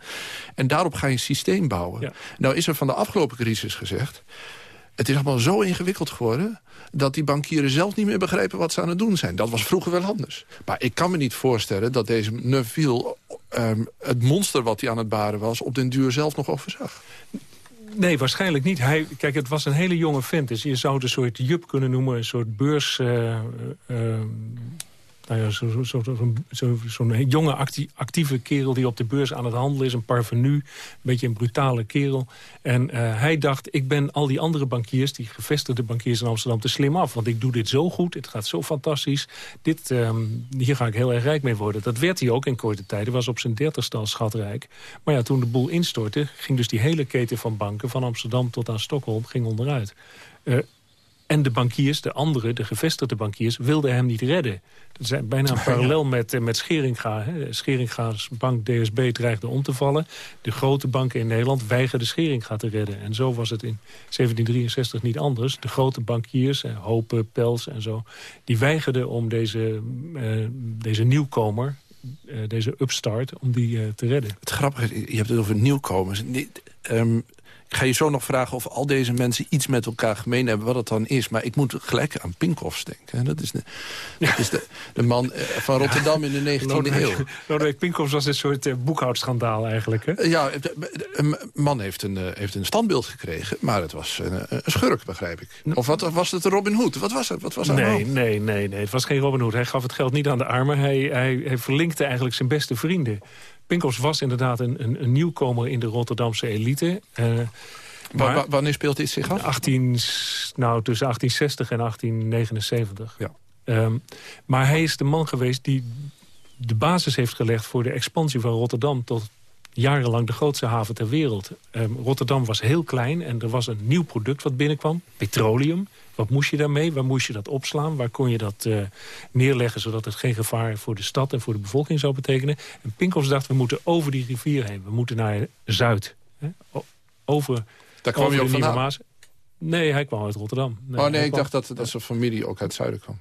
En daarop ga je een systeem bouwen. Nou is er van de afgelopen crisis gezegd... het is allemaal zo ingewikkeld geworden dat die bankieren zelf niet meer begrijpen wat ze aan het doen zijn. Dat was vroeger wel anders. Maar ik kan me niet voorstellen dat deze Neville... Um, het monster wat hij aan het baren was... op den duur zelf nog overzag. Nee, waarschijnlijk niet. Hij, kijk, het was een hele jonge vent. Dus je zou het een soort jup kunnen noemen. Een soort beurs... Uh, uh, nou zo'n zo, zo, zo, jonge actieve kerel die op de beurs aan het handelen is. Een parvenu, een beetje een brutale kerel. En uh, hij dacht, ik ben al die andere bankiers, die gevestigde bankiers in Amsterdam, te slim af. Want ik doe dit zo goed, het gaat zo fantastisch. Dit, um, hier ga ik heel erg rijk mee worden. Dat werd hij ook in korte tijden, was op zijn dertigste al schatrijk. Maar ja, toen de boel instortte, ging dus die hele keten van banken... van Amsterdam tot aan Stockholm, ging onderuit. Uh, en de bankiers, de andere, de gevestigde bankiers, wilden hem niet redden. Bijna een parallel met, eh, met Scheringa. Hè. Scheringa's bank DSB dreigde om te vallen. De grote banken in Nederland weigerden Scheringa te redden. En zo was het in 1763 niet anders. De grote bankiers, eh, Hopen, Pels en zo... die weigerden om deze, uh, deze nieuwkomer, uh, deze upstart, om die uh, te redden. Het grappige is, je hebt het over nieuwkomers. Um, Ik ga je zo nog vragen of al deze mensen iets met elkaar gemeen hebben... wat het dan is. Maar ik moet gelijk aan Pinkoffs denken. Dat is de, dat is de, de man eh, van Rotterdam in de 19e eeuw. Lodewijk Pinkoffs was een soort uh, boekhoudschandaal eigenlijk. Hè? Ja, een man heeft een, heeft een standbeeld gekregen. Maar het was een, een schurk, begrijp ik. Of wat, was het Robin Hood? Wat was het? Wat was nee, nee, nee, nee. Het was geen Robin Hood. Hij gaf het geld niet aan de armen. Hij, hij, hij verlinkte eigenlijk zijn beste vrienden. Pinkoffs was inderdaad een, een, een nieuwkomer in de Rotterdamse elite. Maar, wanneer speelt dit zich af? 18, nou, tussen 1860 en 1879. Ja. Um, maar hij is de man geweest die de basis heeft gelegd... voor de expansie van Rotterdam tot jarenlang de grootste haven ter wereld. Um, Rotterdam was heel klein en er was een nieuw product wat binnenkwam. Petroleum. Wat moest je daarmee? Waar moest je dat opslaan? Waar kon je dat uh, neerleggen zodat het geen gevaar voor de stad en voor de bevolking zou betekenen? En Pinkels dacht, we moeten over die rivier heen. We moeten naar Zuid. Hè? Over, Daar kwam over je ook de Nieuwe? Maas. Nee, hij kwam uit Rotterdam. Nee, oh nee, ik kwam- dacht dat, dat zijn familie ook uit het zuiden kwam.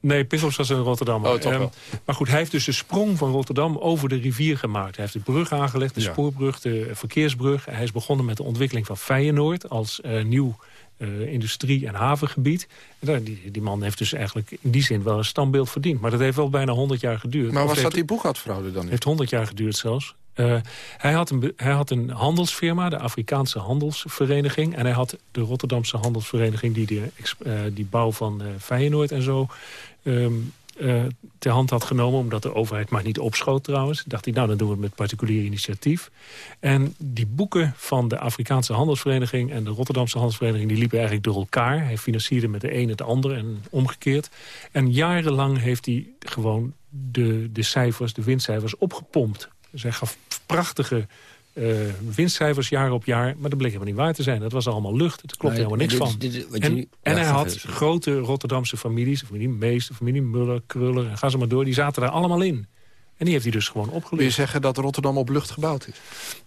Nee, Pinkels was in Rotterdam. Oh, wel. maar goed, hij heeft dus de sprong van Rotterdam over de rivier gemaakt. Hij heeft de brug aangelegd, de Ja. spoorbrug, de verkeersbrug. Hij is begonnen met de ontwikkeling van Feyenoord als eh, nieuw eh, industrie- en havengebied. En daar- die, die man heeft dus eigenlijk in die zin wel een standbeeld verdiend. Maar dat heeft wel bijna 100 jaar geduurd. Maar was dat die boekhoudfraude dan niet? heeft 100 jaar geduurd zelfs. Eh, hij, had een, hij had een handelsfirma, de Afrikaanse Handelsvereniging. En hij had de Rotterdamse Handelsvereniging... die de, eh, die bouw van Feyenoord en zo ehm, eh, ter hand had genomen. Omdat de overheid maar niet opschoot trouwens. Dacht hij, nou dan doen we het met particulier initiatief. En die boeken van de Afrikaanse Handelsvereniging... en de Rotterdamse Handelsvereniging... die liepen eigenlijk door elkaar. Hij financierde met de een het ander en omgekeerd. En jarenlang heeft hij gewoon de, de cijfers, de winstcijfers opgepompt. Dus hij gaf prachtige eh, winstcijfers jaar op jaar. Maar dat bleek helemaal niet waar te zijn. Dat was allemaal lucht. Er klopt helemaal niks dit van. dit en nu- en ja, hij had grote Rotterdamse families. De familie Mees, de familie Muller, Kruller. En ga ze maar door. Die zaten daar allemaal in. En die heeft hij dus gewoon Wil je opgelicht. zeggen dat Rotterdam op lucht gebouwd is?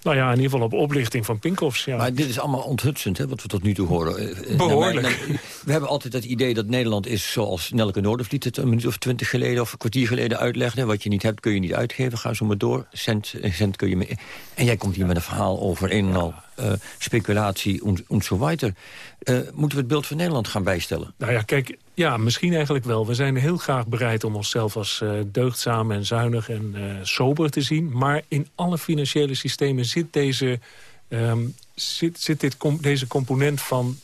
Nou ja, in ieder geval op oplichting van Pinkoffs. Ja. Maar dit is allemaal onthutsend, hè, wat we tot nu toe horen. Eh, eh, Behoorlijk. nou, maar- nou, we hebben altijd het idee dat Nederland is zoals Nelke Noordervliet... het een minuut of twintig geleden of een kwartier geleden uitlegde. Wat je niet hebt, kun je niet uitgeven. Ga zo maar door. Cent, een cent kun je mee. En jij komt hier met een verhaal over een en al eh, speculatie en zo weiter. Eh, moeten we het beeld van Nederland gaan bijstellen? Nou ja, kijk, ja, misschien eigenlijk wel. We zijn heel graag bereid om onszelf als eh, deugdzaam en zuinig en sober te zien. Maar in alle financiële systemen zit, deze, ehm, zit, zit dit deze component van...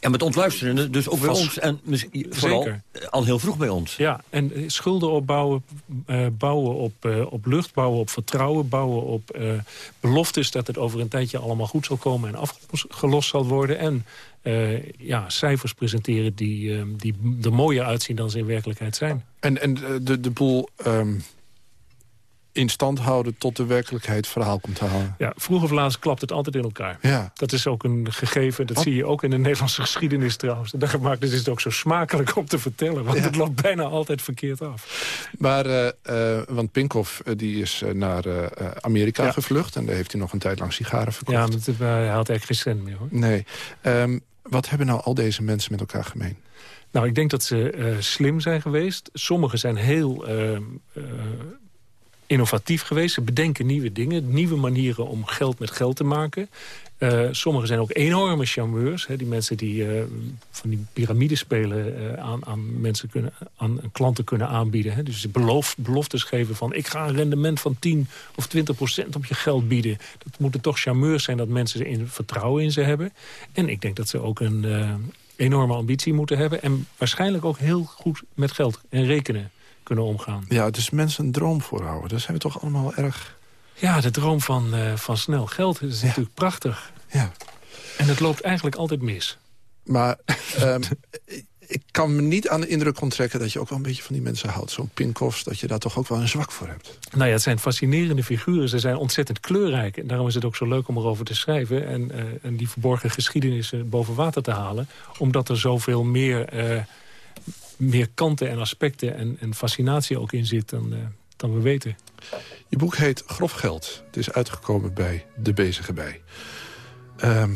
En met ontluisteren, dus ook bij Vast- ons. En misschien vooral Zeker. eh, al heel vroeg bij ons. Ja, en eh, schulden opbouwen, eh, bouwen op, eh, op lucht, bouwen op vertrouwen... bouwen op eh, beloftes dat het over een tijdje allemaal goed zal komen... en afgelost zal worden. En eh, ja, cijfers presenteren die, die er mooier uitzien dan ze in werkelijkheid zijn. En, en de, de, de boel ehm, in stand houden tot de werkelijkheid verhaal komt te halen. Ja, vroeg of laat klapt het altijd in elkaar. Ja. Dat is ook een gegeven, dat zie je ook in de Nederlandse geschiedenis trouwens. En Daarom maakt het is het ook zo smakelijk om te vertellen, want Ja. het loopt bijna altijd verkeerd af. Maar, eh, eh, want Pinkhoff eh, die is naar Amerika Ja. gevlucht... en daar heeft hij nog een tijd lang sigaren verkocht. Ja, maar het- hij had eigenlijk geen cent meer hoor. Nee. Ehm, wat hebben nou al deze mensen met elkaar gemeen? Nou, ik denk dat ze slim zijn geweest. Sommigen zijn heel eh, eh, innovatief geweest. Ze bedenken nieuwe dingen, nieuwe manieren om geld met geld te maken. Eh, sommigen zijn ook enorme charmeurs. Hè, die mensen die eh, van die piramidespelen eh, aan, aan, mensen kunnen, aan klanten kunnen aanbieden. Hè. Dus beloof, beloftes geven van... ik ga een rendement van 10 of 20 procent op je geld bieden. Dat moeten toch charmeurs zijn dat mensen in, vertrouwen in ze hebben. En ik denk dat ze ook een enorme ambitie moeten hebben. En waarschijnlijk ook heel goed met geld en rekenen kunnen omgaan. Ja, dus mensen een droom voorhouden. Daar zijn we toch allemaal erg... Ja, de droom van, eh, van snel geld is natuurlijk prachtig. Ja. En het loopt eigenlijk altijd mis. Maar ehm, ik kan me niet aan de indruk onttrekken... dat je ook wel een beetje van die mensen houdt. Zo'n Pinkhoffs, dat je daar toch ook wel een zwak voor hebt. Nou ja, het zijn fascinerende figuren. Ze zijn ontzettend kleurrijk. En daarom is het ook zo leuk om erover te schrijven. En, eh, en die verborgen geschiedenissen boven water te halen. Omdat er zoveel meer, eh, meer kanten en aspecten en, en fascinatie ook in zit dan, eh, dan we weten. Je boek heet Grof Geld. Het is uitgekomen bij De Bezige Bij. Ehm,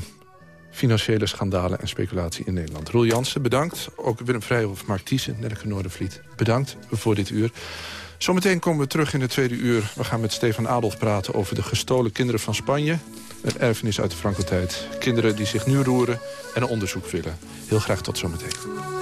financiële schandalen en speculatie in Nederland. Roel Jansen, bedankt. Ook Willem Vrijhof, Mark Thiessen, Nelke Noordervliet. Bedankt voor dit uur. Zometeen komen we terug in de tweede uur. We gaan met Stefan Adolf praten over de gestolen kinderen van Spanje. Een erfenis uit de Franco-tijd. Kinderen die zich nu roeren en een onderzoek willen. Heel graag tot zometeen.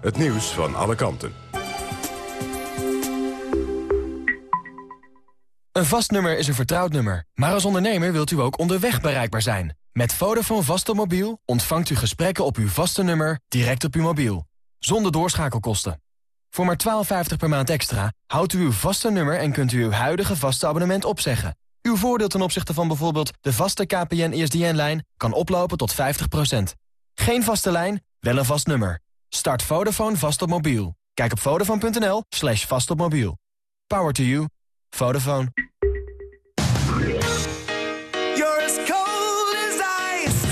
Het nieuws van alle kanten. Een vast nummer is een vertrouwd nummer. Maar als ondernemer wilt u ook onderweg bereikbaar zijn. Met Vodafone vaste mobiel ontvangt u gesprekken op uw vaste nummer direct op uw mobiel. Zonder doorschakelkosten. Voor maar 12,50 per maand extra houdt u uw vaste nummer... en kunt u uw huidige vaste abonnement opzeggen. Uw voordeel ten opzichte van bijvoorbeeld de vaste KPN-ESDN-lijn... kan oplopen tot 50%. Geen vaste lijn, wel een vast nummer. Start Vodafone vast op mobiel. Kijk op vodafone.nl slash vast op mobiel. Power to you. Vodafone.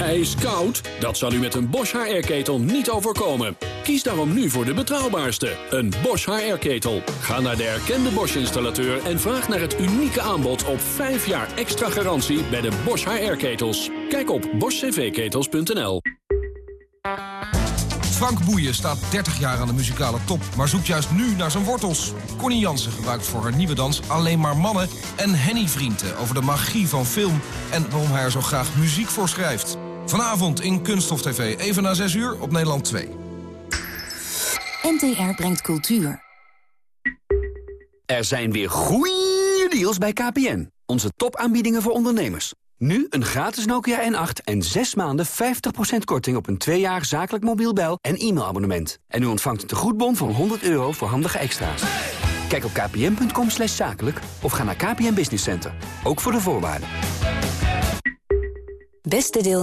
IJskoud? Dat zal u met een Bosch HR-ketel niet overkomen. Kies daarom nu voor de betrouwbaarste, een Bosch HR-ketel. Ga naar de erkende Bosch-installateur en vraag naar het unieke aanbod op 5 jaar extra garantie bij de Bosch HR-ketels. Kijk op boschcvketels.nl. Frank Boeien staat 30 jaar aan de muzikale top, maar zoekt juist nu naar zijn wortels. Connie Jansen gebruikt voor haar nieuwe dans alleen maar mannen. En Henny Vrienden over de magie van film en waarom hij er zo graag muziek voor schrijft. Vanavond in Kunststof TV, even na 6 uur op Nederland 2. NTR brengt cultuur. Er zijn weer goeie deals bij KPN. Onze topaanbiedingen voor ondernemers. Nu een gratis Nokia N8 en 6 maanden 50% korting op een 2 jaar zakelijk mobiel bel- en e-mailabonnement. En u ontvangt een tegoedbon van 100 euro voor handige extra's. Kijk op kpn.com slash zakelijk of ga naar KPN Business Center. Ook voor de voorwaarden. Beste deelnemer.